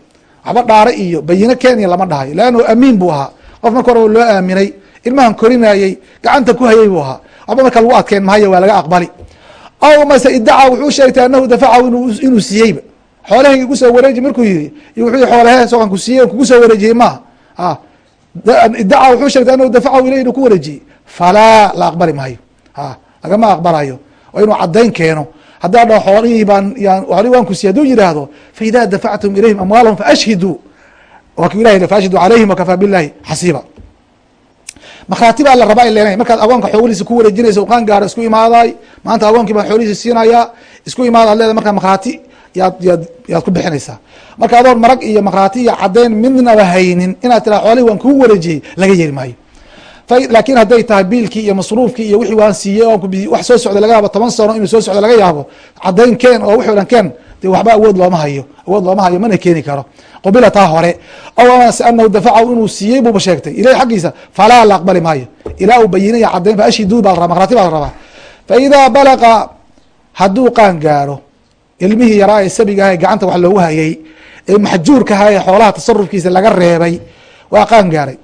S1: Waxba dhaare iyo bayino kenya lama dhahayo leannu amiin buu ahaa. Qof marka hore loo aaminay ilmahan korinayey gacanta ku hayay buu ahaa. Waxba marka lagu adkeyn mahayo waa laga aqbali. Aw mase idacaa wuxuu sheegtay anahu dafacahu inuu siiyeyba xoolahayga igu soo wareeji markuu yihi wuxuu xoolahe soan ku siiyey kugu soo wareejiyey maaha idacaa wuxuu sheegtay anahu dafacahu ilay inuu ku wareejiyey. Falaa la aqbali maayo a lagama aqbalayo. Waa inuu caddayn keeno. Haddaa dhaho xoolihii baan xoolihii waan ku siiyey haduu yidhaahdo faida dafactum ilayhim amwaalahum faashhiduu waa ku ilahi faashhiduu calayhim wakafaa billahi xasiiba markhaati baa la rabaa in leenay markaad agoonka xoolihiisa ku wareejinaysa qaan gaaro isku imaadaay maanta agoonkii baan xoolihiisa siinayaa isku imaadaad leedahay markaa markhaati yaad yaad yaad ku bixinaysaa. Marka adoon marag iyo markhaati iyo caddeyn midnaba haynin inaad tiraa xoolihi waan kuu wareejiyey laga yeeri maayo. Laakiin hadday tahay biilkii iyo masruufkii iyo wixii waan siiyey wax soo socda laga yaabo toban sano inuu soo socdo laga yaabo caddayn keen oo o dhan keen de waxba awood looma hayo. Awood looma hayo mana keeni karo. Qubila taa hore aw anahu dafacahu inuu siiyey buuba sheegtay. Ilahi xaggiisa falaa la aqbali maayo. Ilaa uu bayinaya caddayn fa ashhiduu baa la rabaa markhaati baa la rabaa. Fa idaa balaqa hadduu qaan gaaro ilmihii yaraa ee sabiga aha ee gacanta wax loogu hayay ee maxjuurka aha ee xoolaha tasarufkiisa laga reebay waa qaan gaaray.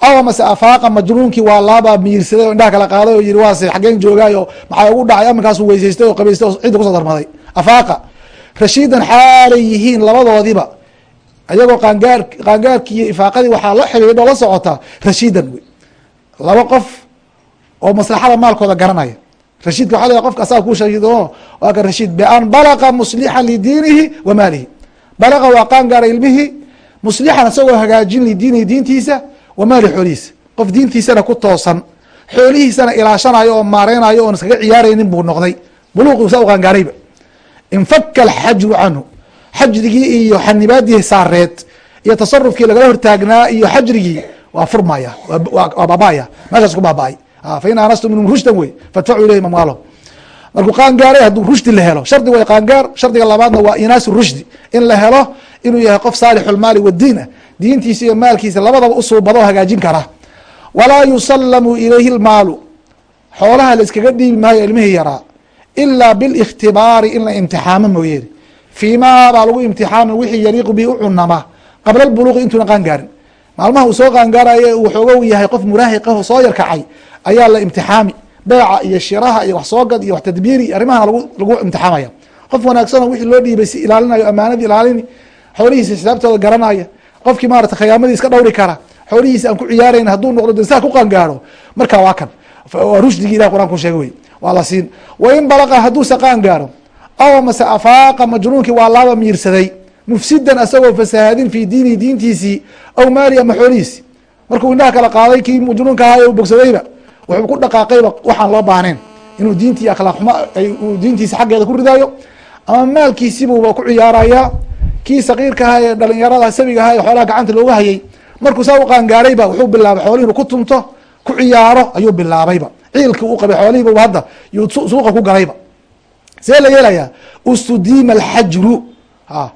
S1: Aw amase afaaqa majnuunkii waa laabaa miirsaday oo indhaha kala qaaday oo yihi waase xaggeen joogaay oo maxaa ugu dhacay? Aminkaasu weysaystay oo qabaystay oo cidda ku soo darmaday. Afaaqa rashiidan xaalay yihiin labadoodiba. Ayagoo qaangaar qaangaarkii iyo ifaaqadii waxaa la xidhiidho la socota rashiidan wey. Laba qof oo maslaxada maalkooda garanaya. Rashiidka waxa la qofka asaga ku shahiid oo waa ka rashiid bian balaqa muslixan lidiinihi wa maalihi. Balaqa waa qaan gaara ilmihii muslixan isagoo hagaajin lidiinihi diintiisa wa maali xoolihiisa. Qof diintiisana ku toosan xoolihiisana ilaashanayo oo maareynayo oon iskaga ciyaaraynin buu noqday. Buluuqi saa u qaangaarayba infaka alxajru canhu xajrigii iyo xanibaadii saareed iyo tasarufkii lagala hortaagnaa iyo xajrigii waa furmaya waa baabaya meeshaas ku baaba-ay fain aanastum minhum rushdan wey fadfacuu ilayhim amwaalahum markuu qaangaaray hadduu rushdi la helo shardi way qaangaar shardiga labaadna waa inaasu rushdi in la helo inuu yahay qof saalixulmaali wadiin ah diintiisa iyo maalkiisa labadaba usuubado hagaajin kara walaa yusallamu ilayhi lmaalu xoolaha la iskaga dhiibi maayo ilmihii yaraa ilaa bilikhtibaari in la imtixaamo mooyeene fiimaa baa lagu imtixaami wixii yaliiqu bihi u cunama qabla lbuluuqi intuuna qaangaarin maalmaha uu soo qaangaarayo uu xoogo yahay qof muraahiqaho soo yarkacay ayaa la imtixaami beeca iyo shiraha iyo wax soogad iyo wax tadbiiri arrimahana lagu imtixaamaya qof wanaagsanoo wixii loo dhiibay si ilaalinayo amaanadii ilaalini xoolihiisa xisaabtooda garanaya qofkii maarata khiyaamadii iska dhawri kara xoolihiisa aan ku ciyaarayn hadduu noqdo dinsaa ku qaangaaro marka waa kan rushdigii ilah quraan ku sheegay wey waa la siin wain balaqa hadduusa qaangaaro aw mase afaaqa majnuunkii waa laaba miirsaday mufsidan asagoo fasahaadin fi diinihi diintiisii aw maali ama xoolihiisi. Markuu indhaha kala qaaday kii majnuunka ahaa u bogsadayba wuxuu ku dhaqaaqayba waxaan loo baahnayn inuu diintii akhlaaq xumo uu diintiisa xaggeeda ku ridaayo ama maalkiisibuuba ku ciyaarayaa. Kii saqiirka ahaa ee dhalinyarada sabiga ahaa ee xoolaha gacanta looga hayay markuu saa u qaangaarayba wuxuu bilaabay xoolihi inuu ku tunto ku ciyaaro ayuu bilaabayba ciilkii u qabay xoolihiiba hadda suuqa ku galayba. See la yeelayaa ustudiima alxajru. A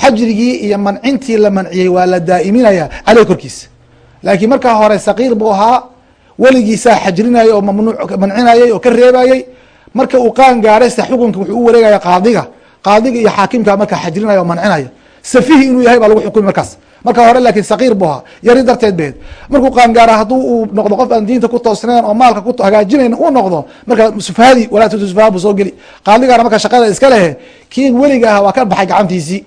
S1: xajrigii iyo mancintii la manciyey waa la daa'iminaya caleyh korkiisa laakiin markaa hore saqiir buu ahaa weligiisaa xajrinaya oo mamnuuc mancinayay oo ka reebayey marka uu qaan gaaraysa xukunka wuxuu u wareegaya qaadiga. Qaadiga iyo xaakimka markaa xajrinaya oo mancinaya safihi inuu yahay baa lagu xukumi markaas marka hore laakiin saqiir buu ahaa. Yari darteed beed. Markuu qaangaara hadduu uu noqdo qof aan diinta ku toosnayn oo maalka ku hagaajinayn uu noqdo marka sufahadii walaa tutu sufaha buu soo geli. Qaadigaana marka shaqada iska lehe kii weliga aha waa ka baxay gacantiisii.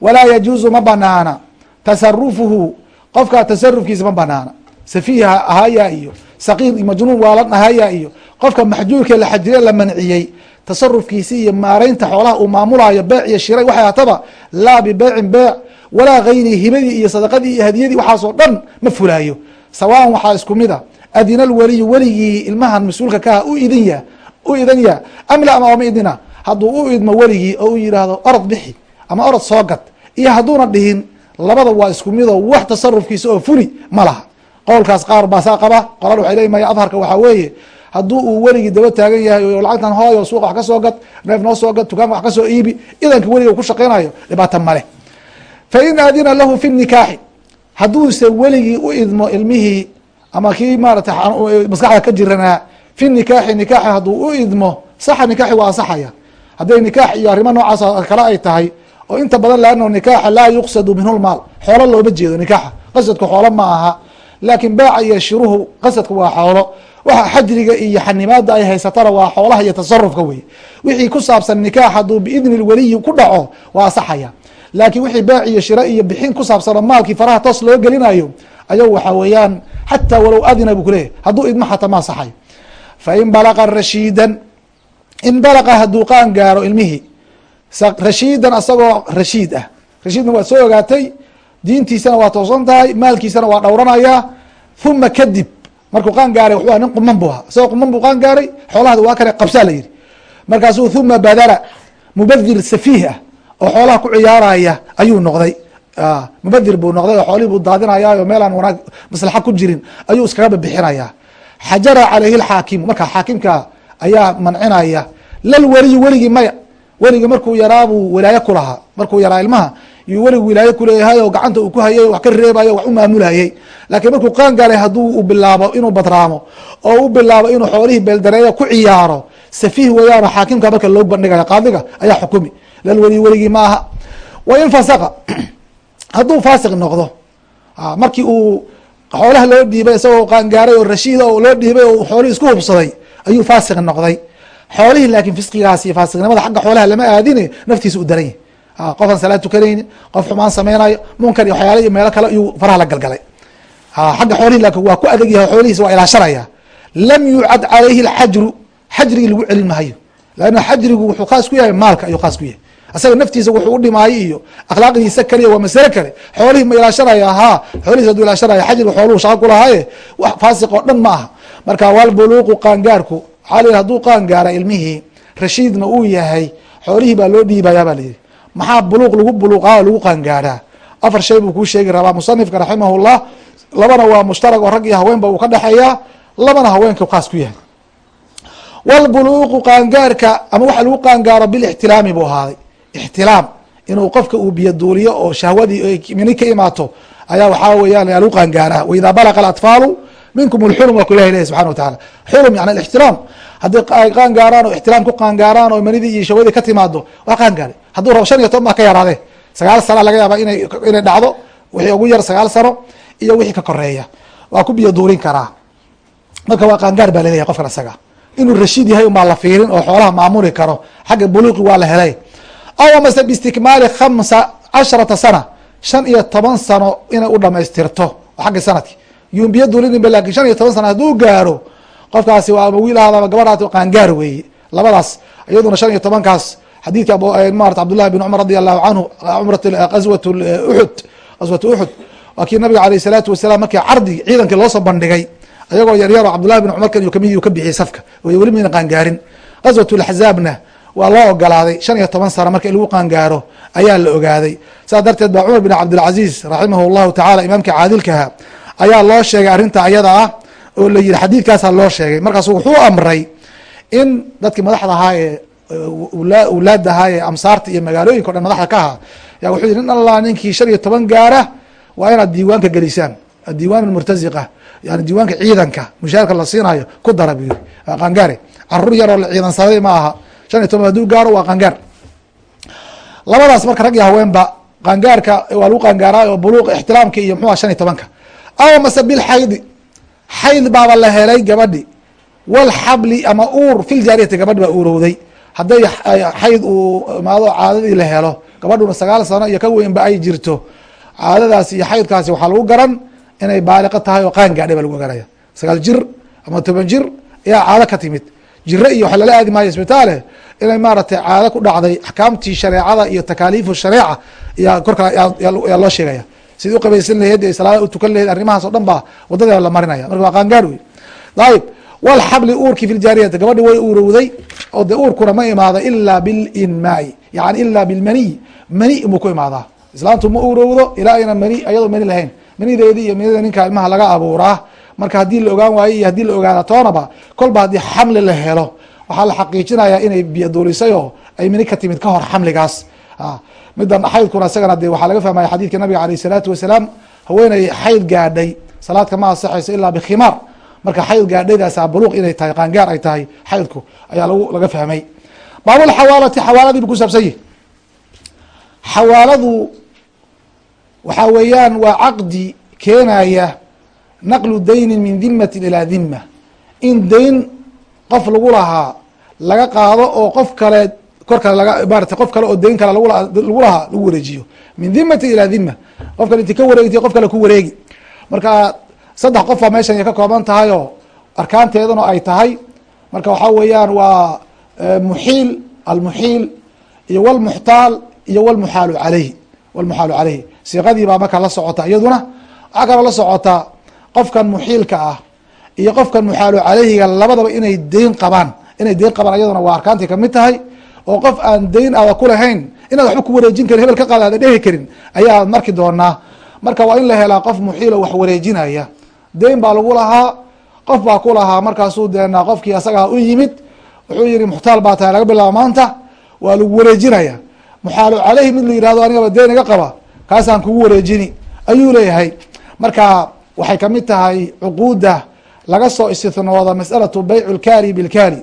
S1: Walaa yajuuzu ma banaana. Tasarufuhu qofka tasarufkiisa ma banaana. Safiiha ahaya iyo saqiir majnuun waalan ahaya iyo qofka maxjuurka la xajire la manciyey. Tasarufkiisi iyo maareynta xoolaha uu maamulayo beec iyo shiray waxay hataba laa bibeycin beec walaa gayrihi hibadii iyo sadaqadii iyo hadiyadii waxaasoo dhan ma fulaayo. Sawaan waxaa isku mid a. Adina lweliyu weligii ilmahan mas'uulka kaha u idin u idan ya am la ama oma idina? Hadduu u idmo weligii oo u yidhaahdo orod bixi ama orod soo gad iyo hadduuna dhihin labada waa isku midoo wax tasarufkiisa oo fuli ma laha. Qowlkaas qaar baa saa qaba. Qolan waxay leeyi maya adharka waxaa weeye hadduu uu weligii daba taagan yahay lacagtan hooyo suuqa wax ka soo gad neef noo soo gad dukaanka wax ka soo iibi idanka weliga ku shaqeynayo dhibaata male fa in aadina lahu fi nikaaxi. Hadduuse weligii u idmo ilmihii ama kii maarata maskaxda ka jiranaa fi nikaaxi nikaaxi hadduu u idmo saxa nikaaxi waa asaxaya hadday nikaax iyo arrimo noocaas kale ay tahay oo inta badan laano nikaaxa laa yuqsadu minhu lmaal xoolo looma jeedo nikaaxa. Qasadku xoolo ma aha laakiin baaca iyo shiruhu qasadku waa xoolo. Waxa xajriga iyo xanimaada ay haysatana waa xoolaha iyo tasarufka wey. Wixii ku saabsan nikaax hadduu biidni weliyi ku dhaco waa asaxaya laakiin wixii baac iyo shira iyo bixin ku saabsanoo maalkii faraha toos loo gelinayo ayagu waxa weeyaan xataa walow adina buu kuleeyahy hadduu idmo xataa ma asaxayo fain balaqa rashiidan in balaqa hadduu qaan gaaro ilmihii rashiidan asagoo rashiid ah. Rashiidna waad soo ogaatay diintiisana waa toosan tahay maalkiisana waa dhowranayaa uma kadib markuu qaan gaaray wuxuu nin quman bu ahaa. Isagoo quman buu qaan gaaray xoolahada waa kane qabsaa la yihi markaasuu uma badala mubadir safiih ah oo xoolaha ku ciyaaraya ayuu noqday. Mubadir buu noqday oo xoolihii buu daadinayaa oo meelaan wanaag maslaxa ku jirin ayuu iskaga bixinayaa xajara calayhi lxaakimu markaa xaakimka ayaa mancinaya lal weliyi weligii maya weligii markuu yaraabuu wilaaye ku lahaa markuu yaraa ilmaha yuu weligu wilaaye kuleeyahay oo gacanta uu ku hayay wax ka reebayo wax u maamulayay laakiin markuu qaan gaaray hadduu bilaabo inuu badraamo oo u bilaabo inuu xoolihii beeldareeya ku ciyaaro safiih weeyaano xaakimka marka loo bandhigaya qaadiga ayaa xukumi lal weliyi weligii ma aha wa in fasaqa [CLEARS THROAT] hadduu faasiq noqdo markii uu xoolaha loo dhiibay isagoo qaangaaray oo rashiida oo loo dhiibay oo xoolihii isku hubsaday ayuu faasiq noqday. Xoolihii laakiin fisqigaas iyo faasiqnimada xagga xoolaha lama aadine naftiisa u daran qofaan salaad tukanayni qof xumaan sameynayo munkar iyo waxyaala iyo meelo kale iyuu faraha la galgalay. Xagga xoolihi laakin waa ku adag yahay xoolihiisa waa ilaashanaya. Lam yucad calayhi alxajru xajrigii lagu celin maayo. Lanna xajrigu wuxuu khaas ku yahay maalka ayuu khaas ku yahay asaga naftiisa wuxuu u dhimaayo iyo akhlaaqdiisa kaliya waa masale kale. Xoolihii ma ilaashanaya ha xoolihiis haduu ilaashanaya xajriga xooluhu shaqa kulahaaye wax faasiq oo dhan ma aha marka walbuluuqu qaangaarku waxaa la yihi haduu qaangaara ilmihii rashiidna uu yahay xoolihii baa loo dhiibayaa baa layihi maxaa buluuq lagu buluuqaa lagu qaangaaraa? Afar shay buu kuu sheegi rabaa musanifka raximahullah. Labana waa mushtarag oo rag iyo haweenba uu ka dhexeeyaa. Labana haweenka khaas ku yahay. Walbuluuqu qaangaarka ama waxa lagu qaangaaro bilixtilaami buu ahaaday ixtilaam inuu qofka uu biyoduuliyo oo shahwadii mini ka imaato ayaa waxaa weeyaan lagu qaangaaraa waidaa balaqa alatfaalu minkum lxulum waa ku ilahi subxana watacala xulum yani alixtiraam. Hadday qaangaaraan oo ixtiraam ku qaangaaraan oo manidii iyo shahwadii ka timaado waa qaangaaray hadduu rabo shan iyo toban baa ka yaraadee sagaal sana laga yaaba ina inay dhacdo wixii ugu yar sagaal sano iyo wixii ka koreeya. Waa ku biyoduulin karaa. Marka waa qaangaar baa la leeyahay qofkan isaga inuu rashiid yahay umaa la fiirin oo xoolaha maamuli karo. Xagga buluuqi waa la helay aw amase biistikmaali khamsa casharata sana shan iyo toban sano inay u dhamaystirto xagga sanadki duulininba laakiin shan iyo toban sano hadduu gaaro qofkaasi waa ama ama gabarhaat qaangaar weeye labadaas iyaduna shan iyo tobankaas xadiidka marat cabdullahi bin cumar radi allahu canhu cumrat qaswat uxud qaswat uxud waa nabiga alayh salaatu wasalaam markii cardi ciidankii loosoo bandhigay ayagoo yaryaro cabdullahi bin cumar kan ka mid ka bixiyey safka weli mayna qaangaarin qaswat laxzaabna waa loo ogolaaday. Shan iyo toban sano marka in lagu qaangaaro ayaa la ogaaday. Saas darteed baa cumar bin cabdilcaziz raximah llahu tacala imaamka caadilkaha ayaa loo sheegay arrinta ayada ah oo la yihi xadiidkaasaa loo sheegay. Markaasu wuxuu amray in dadkii madaxda ahaa ee ulaada ahaa ee amsaarta iyo magaalooyinka o dhan madaxda ka ahaa ya wuxuu yihi in allah ninkii shan iyo toban gaara waa inaad diiwaanka gelisaan. Adiiwaan murtaziqa yani diiwaanka ciidanka mushaarka la siinayo ku dara bu yiri qaangaare carruur yaroo la ciidansaday ma aha shan iyo toban haduu gaaro waa qaangaar. Labadaas marka rag iyo haweenba qaangaarka waa lagu qaangaaraa oo buluuq ixtiraamka iyo muxuha shan iyo tobanka. Aw mase bilxaydi xayd baaba la helay gabadhi. Walxabli ama uur filjaariyati gabadhi baa uurowday. Hadday xayd uu imaado caadadii la helo gabadhuna sagaal sano iyo ka weynba ay jirto. Caadadaasi iyo xaydkaasi waxaa lagu garan inay baaliqo tahay oo qaan gaadhay baa lagu garanaya sagaal jir ama toban jir ayaa caado ka timid. Jiro iyo waxa lala aadi maayo isbitaale inay maaragtay caado ku dhacday axkaamtii shareecada iyo takaaliifu shareeca yaa korka yaa loo sheegaya. Sidii uqabaysan laheyd ee salaada u tukan laheyd arrimahaas o dhan baa waddadeeda la marinaya. Marka waa qaangaar wey ayib walxabli uurkii fi ljaariyati gabadhi way uurowday oo dee uurkuna ma imaado ilaa bilinmaai yani ilaa bilmaniy mani muu ku imaadaa. Islaamtu ma uurowdo ilaa ayna mani ayadoo mani lahayn. Manideedii iyo manida ninka ilmaha laga abuuraa. Marka haddii la ogaan waayo iyo haddii la ogaada toonaba kolba haddii xamli la helo waxaa la xaqiijinayaa inay biyo duulisay oo ay mini ka timid ka hor xamligaas. Midan xaydkuna isagana de waxaa laga fahmaya xadiidka nabiga aleyh isalaatu wasalaam haweeney xayd gaadhay. Salaadka ma asaxayso ilaa bikhimaar marka xayd gaadhaydaasa buluuq inay tahay qaangaar ay tahay xaydku ayaa lag laga fahmay. Baabulxawaalati xawaaladii bu ku saabsan yihi xawaaladu waxaa weeyaan waa caqdi keenaya naqlu daynin min dimatin ilaa dima in dayn qof lagu lahaa laga qaado oo qof kale kor kale laga maarata qof kale oo dayn kale lagu lagu lahaa lagu wareejiyo. Min dimatin ilaa dima qof kale inti ka wareegti qof kale ku wareegi. Marka saddex qof baa meeshan ka kooban tahay oo arkaanteeduna ay tahay. Marka waxaa weeyaan waa muxiil almuxiil iyo wlmuxtaal iyo wlmuxaalu caleyhi wlmuxaalu caleyhi siiqadii baa marka la socota iyaduna waxaa kaloo la socotaa qofkan muxiilka ah iyo qofkan muxaalu caleyhiga labadaba inay deyn qabaan. Inay deyn qabaan iyaduna waa arkaantii ka mid tahay. Oo qof aan deyn aada ku lahayn inaad waxba ku wareejin karin hebel ka qaad aada dhehi karin ayaa marki doonaa. Marka waa in la helaa qof muxiilo wax wareejinaya. Deyn baa lagu lahaa qof baa ku lahaa markaasuu deenaa qofkii asagaa u yimid wuxuu yihi muxtaal baa tahay laga bilaabo maanta waa lagu wareejinaya. Muxaalu caleyhi mid la yihahdo anigaba deen iga qaba kaasaan kugu wareejini. Ayuu leeyahay. Marka waxay ka mid tahay cuquudda laga soo istinooda masalatu baycu lkaali bilkaali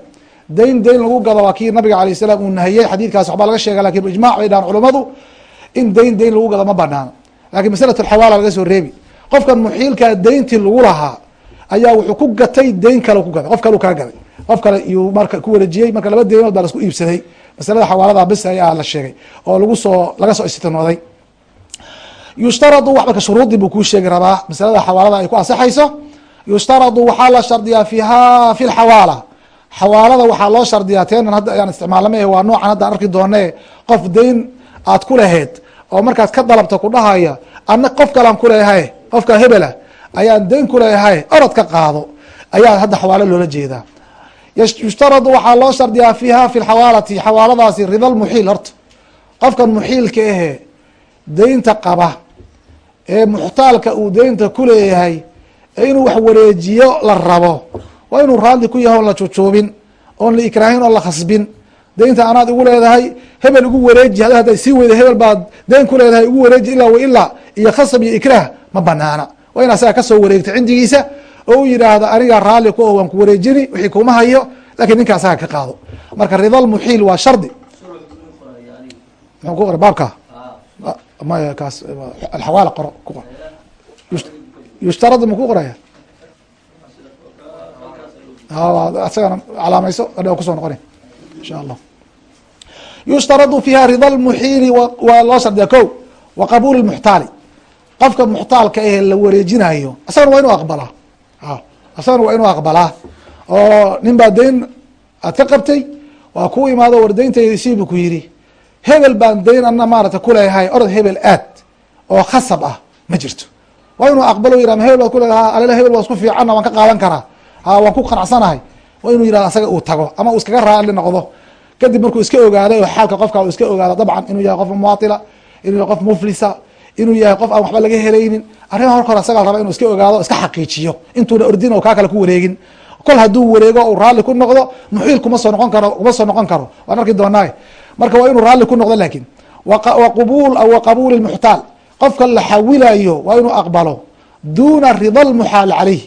S1: dayn dayn lagu gado waa kii nabiga alayh salaam uu nahiyey xadiidkaas waxbaa laga sheega laakiin ijmac bay dhahan culamadu in dayn dayn lagu gado ma banaano laakiin masalat alxawaala laga soo reebi. Qofkan muxiilkaa dayntii lagu lahaa ayaa wuxuu ku gatay dayn kale ku gaday qof kale kaa gaday qof kale iyuu marka ku wareejiyey marka laba deynood baa lasku iibsaday. Masalada xawaalada bis ayaa la sheegay oo lagu soo laga soo istinooday yushtaradu marka shuruudii buu kuu sheegi rabaa. Masalada xawaalada ay ku ansaxayso yushtaradu waxaa la shardiyaa fiha fi lxawaala xawaalada waxaa loo shardiyaa teenan hadda ayaan isticmaalnama waa noocan haddaan arki doone qof dayn aad ku laheyd oo markaad ka dalabta ku dhahaya ana qof kalaan kuleeyahay qofka hebela ayaan dayn kuleeyahay orod ka qaado ayaa hadda xawaalo loola jeedaa yushtaradu waxaa loo shardiyaa fiha fi lxawaalati xawaaladaasi rida lmuxiil horta qofkan muxiilka ahe deynta qaba ee muxtaalka uu deynta kuleeyahay ee inuu wax wareejiyo la rabo. Waa inuu raalli ku yahay on la jujuubin oon la ikraahin oon la khasbin. Deynta anaad igu leedahay hebel igu wareeji had hadday sii weyda hebel baad deyn ku leedahay igu wareeji ilaa wa ilaa iyo khasab iyo ikraah ma banaana. Waa in asaga ka soo wareegta cindigiisa oo u yidhaahdo anigaa raalli ku oh waan ku wareejini wixii kuma hayo. Lakin ninka asaga ka qaado. Marka ridal muxiil waa shardi. Muxuu ku qora baabka? Maya kaas alxawaala qoro ku qor yushtaradu ma ku qoraya asagana calaamayso adha ku soo noqona insha allah yushtaradu fiha rida lmuxiili waa loo shardiya ko wa qabuul lmuxtaali qofka muxtaalka ahe la wareejinayo asagana waa inuu aqbalaa asagana waa inuu aqbalaa oo nin baa dayn aad ka qabtay waa ku imaado war dayntayda siibu ku yidhi hebel baan dayn ana maarata kuleeyahay orod hebel aad oo khasab ah ma jirto waa inuu aqbalo yihah hebel baad kuleedaha alele hebel waa isku fiicanna waan ka qaadan karaa. Ha waan ku qanacsanahay. Waa inuu yihahdo asaga uu tago ama uu iskaga raali noqdo. Kadib markuu iska ogaaday oo xaalka qofka uu iska ogaado dabcan inuu yahay qof muwaatila inuu yahay qof muflisa inuu yahay qof aan waxba laga helaynin. Arrimaha horka hore asagaa raba inuu iska ogaado iska xaqiijiyo intuuna ordin oo kaa kale ku wareegin. Kol hadduu wareego uu raalli ku noqdo muxiil kuma soo noqon karo kuma soo noqon karo. Waan arki doonaaye marka waa inuu raalli ku noqdo laakiin wa qubul wa qabuuli muxtaal qofka la xawilayo waa inuu aqbalo duna rida lmuxaal caleyh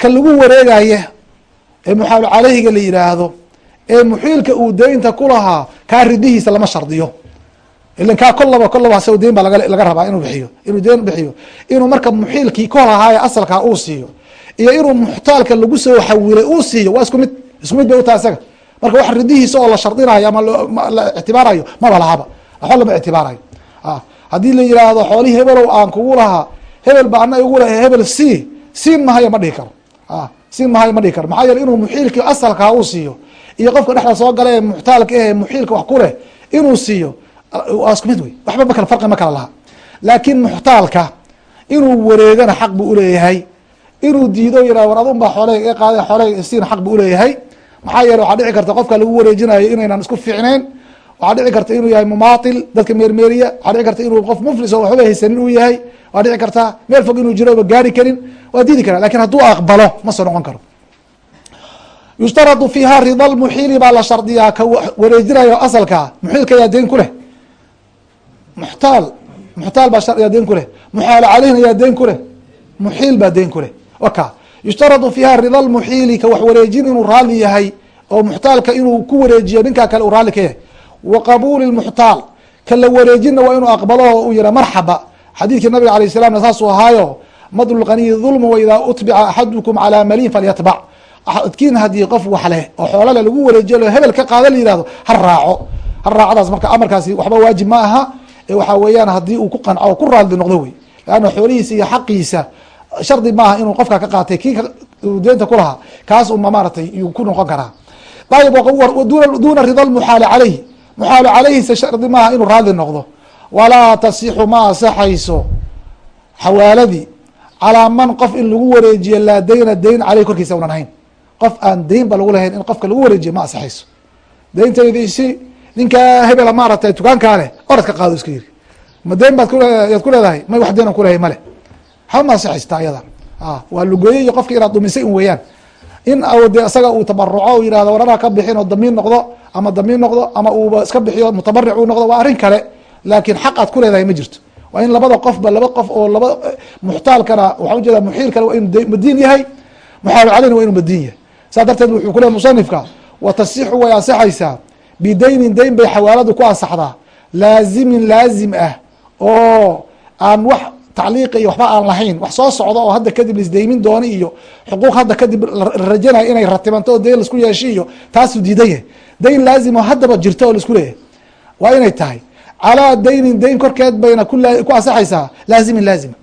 S1: ka lagu wareegaya ee muxaalu caleyhiga la yihaahdo ee muxiilka uu deynta kulahaa kaa ridihiisa lama shardiyo. Ilan kaa kolaba sa deyn baa laga rabaa inuu bixiyo inuu deyn bixiyo. Inuu marka muxiilkii kol ahaaye asalkaa uu siiyo iyo inuu muxtaalka lagu soo xawilay uu siiyo waa isku mid isku mid bay utahay isaga. Marka wax ridihiisa oo la shardinayo ama la ictibaarayo maba lahaba. Waxba lama ictibaarayo haddii la yihaahdo xoolihii hebelow aan kugu lahaa hebel ba ana igu laha hebel c siin mahayo ma dhihi karo. Siin mahayo ma dhihi karo. Maxaa yeele inuu muxiilkii asalkaa uu siiyo iyo qofka dhexda soo gala ee muxtaalka ahe muxiilka wax ku leh inuu siiyo waa isku mid wey waxba ma kala farqi ma kala laha laakiin muxtaalka inuu wareegana xaq buu uleeyahay inuu diido yihah war adun baa xoolahayga iga qaada xoolahayga siina xaq buu uleeyahay maxaa yeele waxaa dhici karta qofka lagu wareejinayo inaynan isku fiicnayn waxaa dhici karta inuu yahay mumaatil dadka meermeeriya. Waxaa dhici karta inuu qof muflis oo waxba haysanin uu yahay. Waa dhici kartaa meel fog inuu jiro ba gaari karin. Waa diidi kara laakiin hadduu aqbalo ma soo noqon karo. Yushtaradu fiiha rida lmuxiili baa la shardiyaa ka wareejinayo asalkaa muxiilka yaa deyn ku leh. Muxtaal muxtaal baa yaa deyn ku leh. Muxaalo caleyhna yaa deyn ku leh. Muxiil baa deyn ku leh. Waka yushtaradu fiiha rida lmuxiili ka wax wareejin inuu raali yahay. Oo muxtaalka inuu ku wareejiyo ninkaa kale uu raali ka yahay wa qabuuli muxtaal ka la wareejinna waa inuu aqbalo uu yiha marxaba. Xadiidkii nabiga alayh salamna saasuu ahaayo madlu lqaniyi dulmu waidaa utbica axadukum calaa malin falyatbac adkiin haddii qof wax leh oo xoolale lagu wareejiyo hebel ka qaada la yihahdo ha raaco. Ha raacadaas marka amarkaasi waxba waajib ma aha. Ee waxaa weeyaan haddii uu ku qanco ku raadli noqdo wey. Leanna xoolihiisa iyo xaqiisa shardi maaha inuu qofka ka qaatay kii deenta kulahaa kaas uma maaratay yuu ku noqon karaa. Ayb duna rida muxaali caleyhi muxaalu caleyhisa shardi maaha inuu raadli noqdo. Walaa tasixu ma asaxayso xawaaladii calaa man qof in lagu wareejiyo laa dayna dayn caleyh korkiisa unan hayn qof aan dayn ba lagu lahayn in qofka lagu wareejiyo ma asaxayso dayntaydiisi ninkaa hebela maaratay tukaankaa leh oradka qaado iska yiri. Ma dayn baad yaad ku leedahay? May wax daynan kulehay male haba ma asaxaysta iyada waa lugooye iyo qofka inaad dhumisay un weeyaan in de isaga uu tabaruco yihahdo warana ka bixin oo damiin noqdo ama damiin noqdo ama uuba iska bixiyo mutabaric uu noqdo waa arrin kale. Laakiin xaq aad ku leedahay ma jirto. Waa in labada qofba laba qof oo laba muxtaalkana waxaa ujeeda muxiilkana waa inu madiin yahay muxaalu caleyna waa inu madiin yahay. Saa darteed wuxuu ku musanifka wa way asaxaysaa bidaynin dayn bay xawaaladu ku asaxdaa laazimin laazim ah oo aan wax tacliiqa iyo waxba aan lahayn. Wax soo socda oo hadda kadib laisdaymin doona iyo xuquuq hadda kadib rajanayo inay ratibanto oo dayn la isku yeesho iyo taasuu diidan yahay. Dayn laazim oo haddaba jirto oo la isku leeyahay. Waa inay tahay. Calaa daynin dayn korkeed bayna ku asaxaysaa laazimin laazima.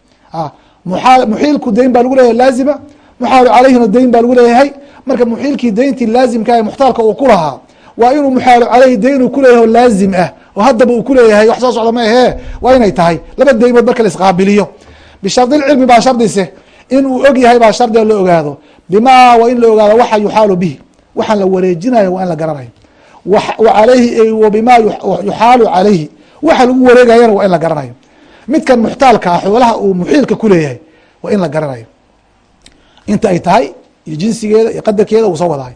S1: Muxiilku dayn baa lagu leeyahay laazima muxaalu caleyhina dayn baa lagu leeyahay. Marka muxiilkii dayntii laazimka ee muxtaalka uu ku lahaa waa inuu muxaalu caleyhi dayn uu kuleeyahay oo laazim ah oo haddaba uu kuleeyahay wax soo socda ma ahee? Waa inay tahay. Laba daymood marka la isqaabiliyo bishardi lcilmi baa shardise in uu og yahay baa shardiga la ogaado. Bimaa waa in la ogaado waxa yuxaalu bihi. Waxaan la wareejinayo waa in la garanayo. Aleyhi bima yuxaalu caleyhi waxa lagu wareegayana waa in la garanayo. Midkan muxtaalka ah xoolaha uu muxiilka kuleeyahay waa in la garanayo. Inta ay tahay iyo jinsigeeda iyo qadarkeeda uu soo wadahay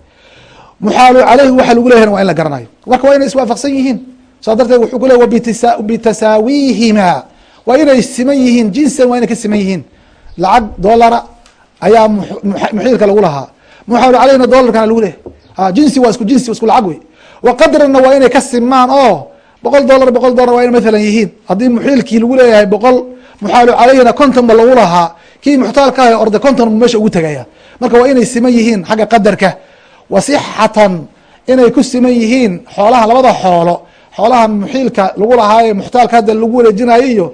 S1: muxaalu caleyhi waxa lagu leeyahayna waa in la garanayo. Marka waa inay iswaafaqsan yihiin saa darteed wuxuu ku ley bitasaawiihima waa inay siman yihiin jinsigan waa inay ka siman yihiin. Lacag dolara ayaa muxiilka lagu lahaa. Muxaalu caleyhina dolarkana lagu leeyahay jinsi waa isku jinsi isku lacag wey. Wa qadrina waa inay ka simaan oo boqol dolar boqol dolar waa ina mathalan yihiin. Haddii muxiilkii lagu leeyahay boqol muxaalu caleyhina konton lagu lahaa. Kii muxtaalka ah orde bu meesha ugu tegaya marka waa inay siman yihiin xagga qadarka. Wasixatan inay ku siman yihiin xoolaha labada xoolo xoolaha muxiilka lagu lahaaye muxtaalka hadda lagu wareejinayo iyo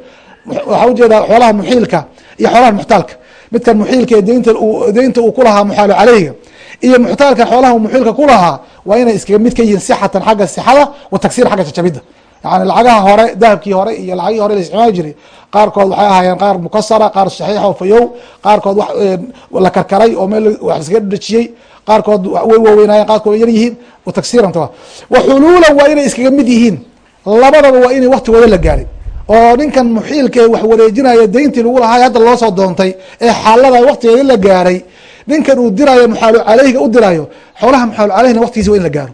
S1: waxaa ujeeda xoolaha muxiilka iyo xoolaha muxtaalka. Midkan muxiilka ee deynta deynta uu kulahaa muxaalu caleyga iyo muxtaalka xoolaha muxiilka kulahaa waa inay iskaga mid ka yihiin sixatan xagga sixada wa tagsir xagga jajabidda yani lacagaha hore dahabkii hore iyo lacagihii hore la isticmaali jiray qaarkood waxay ahaayeen qaar mukasara qaar saxiix oo fayow qaarkood la karkaray oo meel wax iskaga dhejiyey qaarkood way waaweynaayen qaarkood yar yihiin tagsiranta wa xuluulan waa inay iskaga mid yihiin. Labadaba waa inay waktigooda la gaaray oo ninkan muxiilka ee wax wareejinaya deyntii lagu lahaay hadda loo soo doontay ee xaalada waktigeeda la gaaray ninkan uu diraayo muxaalu caleyhiga u diraayo xoolaha muxaalu caleyhina waktigiisa waa in la gaaro.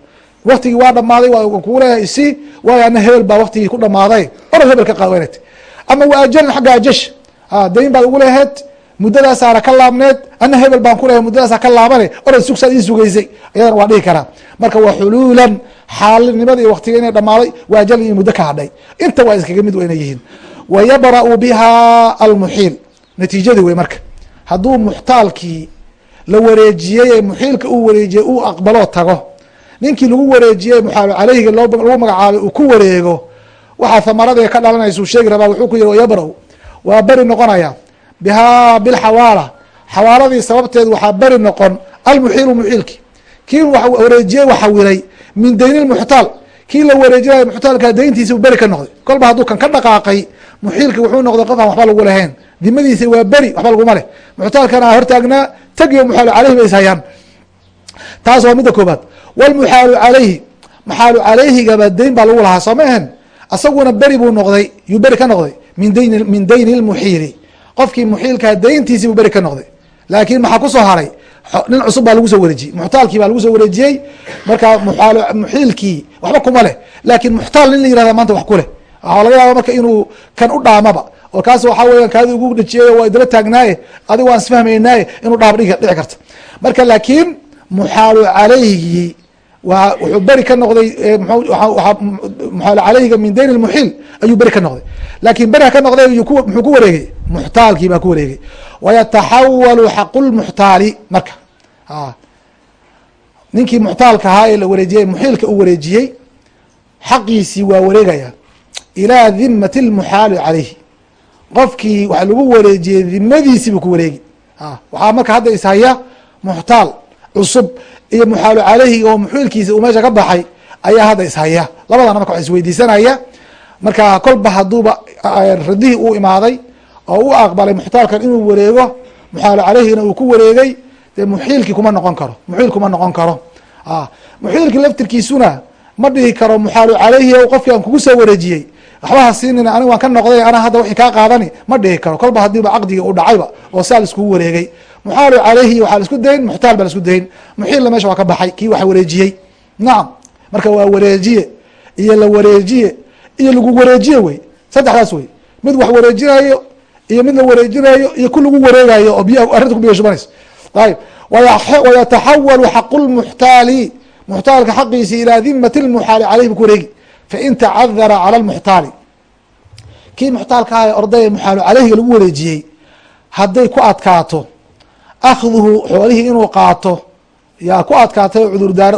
S1: Waktigii waa dhamaaday waa kuu leeyahay isi waayo hebel baa waktigii ku dhamaaday orod hebel ka qaad waynat ama waa ajalin xagga ajash. Dayn baad ugu leeheed muddadaasaana ka laabneed ana hebel baan kuleeyahay muddadaasa ka laabane orod sugsaad ii sugaysay. Ayadana waa dhihi karaa. Marka waa xuluulan xaalinimada iyo waktiga inay dhamaaday waa ajalin iyo muddo ka hadhay. Inta waa iskaga mid wayna yihiin. Wa yabra'u biha almuxiil natiijadii wey marka. Hadduu muxtaalkii la wareejiyey ee muxiilka uu wareejiyey uu aqbaloo tago ninkii lagu wareejiyey muxaalu caleyhiga lagu magacaabay uu ku wareego waxaa thamarada ka dhalanaysa uu sheegi rabaa wuxuu ku yihi wayabra-u waa beri noqonaya bihaa bilxawaala. Xawaaladii sababteed waxaa beri noqon almuxiilu muxiilki. Kii wareejiyey waxawilay min dayni muxtaal. Kii la wareejinayo muxtaalka dayntiisa beri ka noqday. Kolba hadduu kan ka dhaqaaqay muxiilki wuxuu noqday qof aan waxba lagu lahayn. Dimadiisa waa beri waxba laguma leh. Muxtaalkana hortaagnaa tagiyo muxaalu caleyhi ba is hayaan taas waa midda koobaad wlmuxaalu caleyhi muxaalu caleyhigaba dayn baa lagu lahaa soo ma ahan. Asaguna beri buu noqday yuu beri ka noqday min dayn min dayni lmuxiili qofkii muxiilkaa dayntiisii buu beri ka noqday. Laakiin maxaa ku soo haray? Nin cusub baa lagu soo wareejiyey. Muxtaalkii baa lagu soo wareejiyey. Marka muxiilkii waxba kuma leh. Laakiin muxtaal nin la yirahda maanta wax ku leh. Waxaa laga yaaba marka inuu kan u dhaamaba. Oo kaas waxaa weya kaadi ugu dhejiyey waa daba taagnaaye. Adiga waan isfahmaynaaye inuu dhaam dhici karta. Marka laakiin muxaalu calayhigii waa wuxuu beri ka noqday muxaalu calayhiga min dayn lmuxiil ayuu beri ka noqday. Laakiin beriha ka noqday muxuu ku wareegay. Muxtaalkii baa ku wareegay. Wayataxawalu xaqulmuxtaali marka. Ninkii muxtaalka ahaa ee la wareejiyey muxiilka u wareejiyey xaqiisii waa wareegaya. Ilaa dimati lmuxaali calayhi. Qofkii waxa lagu wareejiyey dimadiisii buu ku wareegi waxaa marka hadda ishaya muxtaal cusub iyo muxaalu calayhi oo muxiilkiisa uu meesha ka baxay ayaa hadda ishaya labadana marka wa isweydiisanaya. Marka kolba haduuba radihii uu imaaday oo u aqbalay muxtaalkan inuu wareego muxaalu calayhina uu ku wareegay dee muxiilkii kuma noqon karo muxiil kuma noqon karo. Muxiilkii laftirkiisuna ma dhihi karo muxaalu calayhi qofkii aan kugu soo wareejiyey. Waxba ha siinina anig waan ka noqday ana hadda wixii kaa qaadani ma dhihi karo. Kolba hadiiba caqdigii u dhacayba oo saa laiskugu wareegay muxaalu calayhi waxaa la isku dayn muxtaal baa la isku dayn. Muxiilna meesha waa ka baxay kii wax wareejiyey. Nacam marka waa wareejiye iyo la wareejiye iyo lagu wareejiye wey. Saddexdaas wey. Mid wax wareejinayo iyo mid la wareejinayo iyo ku lagu wareegayo oo biy arrinta ku biya shubanayso ayib wayataxawalu xaqu lmuxtaali muxtaalka xaqiisi ilaa dimati lmuxaali caleyh ku wareegi. Fain tacadara cala lmuxtaali kii muxtaalka aha ordaya muxaalu caleyhiga lagu wareejiyey hadday ku adkaato akhduhu xoolihii inuu qaato yaa ku adkaatay cudurdaar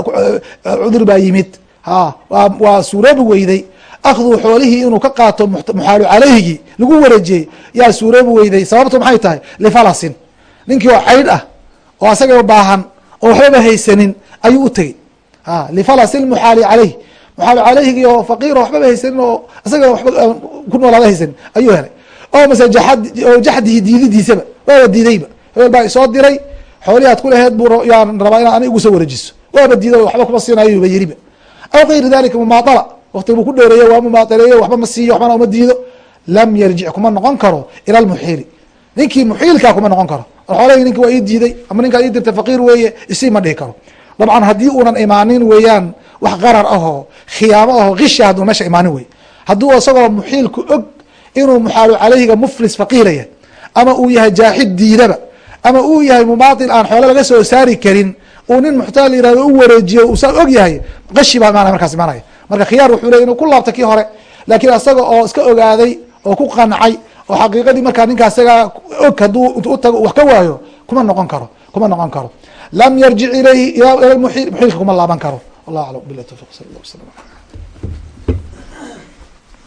S1: cudur baa yimid. Ha waa suuroobi weyday. Akhduhu xoolihii inuu ka qaato muxaalu caleyhigii lagu wareejiyey yaa suuroobi weyday. Sababtu maxay tahay? Lifalasin ninkii oo caydh ah oo asagao baahan oo waxbaba haysanin ayuu u tegey. Lifalasi muxaali caleyh muxaali caleyhigii oo faqiir oo waxbaba haysanin oo isaga waba ku noolaada haysanin. Ayuu helay. Oo mase oo jaxdihi diididiisaba waaba diidayba hebel baa isoo diray xoolihii aad kulaheed bu yaan rabaa inaa ani igu soo wareejiso. Waaba diido waxba kuma siinayuba yiriba aw gayri dalika mumaadala wakti buu ku dheereeye waa mumaadaleeye waxba ma siiyo waxbana uma diido. Lam yarjic kuma noqon karo ila lmuxiili ninkii muxiilkaa kuma noqon karo. Xoolahii ninki waa ii diiday ama ninkaa ii dirtay faqiir weeye isii ma dhihi karo. Dabcan haddii uunan imaanin weeyaan wax qarar ahoo khiyaamo ahoo kisha hadduu meesha imaanin wey hadduu isagoo muxiilku og inuu muxaalu caleyhiga muflis faqiiraya ama uu yahay jaaxid diidaba ama uu yahay mumaatil aan xoole laga soo saari karin uu nin muxtaal yiraahdo u wareejiyo uu og yahay qashi baa imaanaya markaas imaanaya. Marka khiyaar wuxuu ley inuu ku laabta kii hore laakiin isaga oo iska ogaaday oo ku qancay oo xaqiiqadii markaa ninkaa isagaa og hadduu utago wax ka waayo kuma noqon karo kuma noqon karo. Lam yarjic ilayhi ila muxiilka kuma laaban karo. Wallah aclam bilah tawfiq sal allah wasalam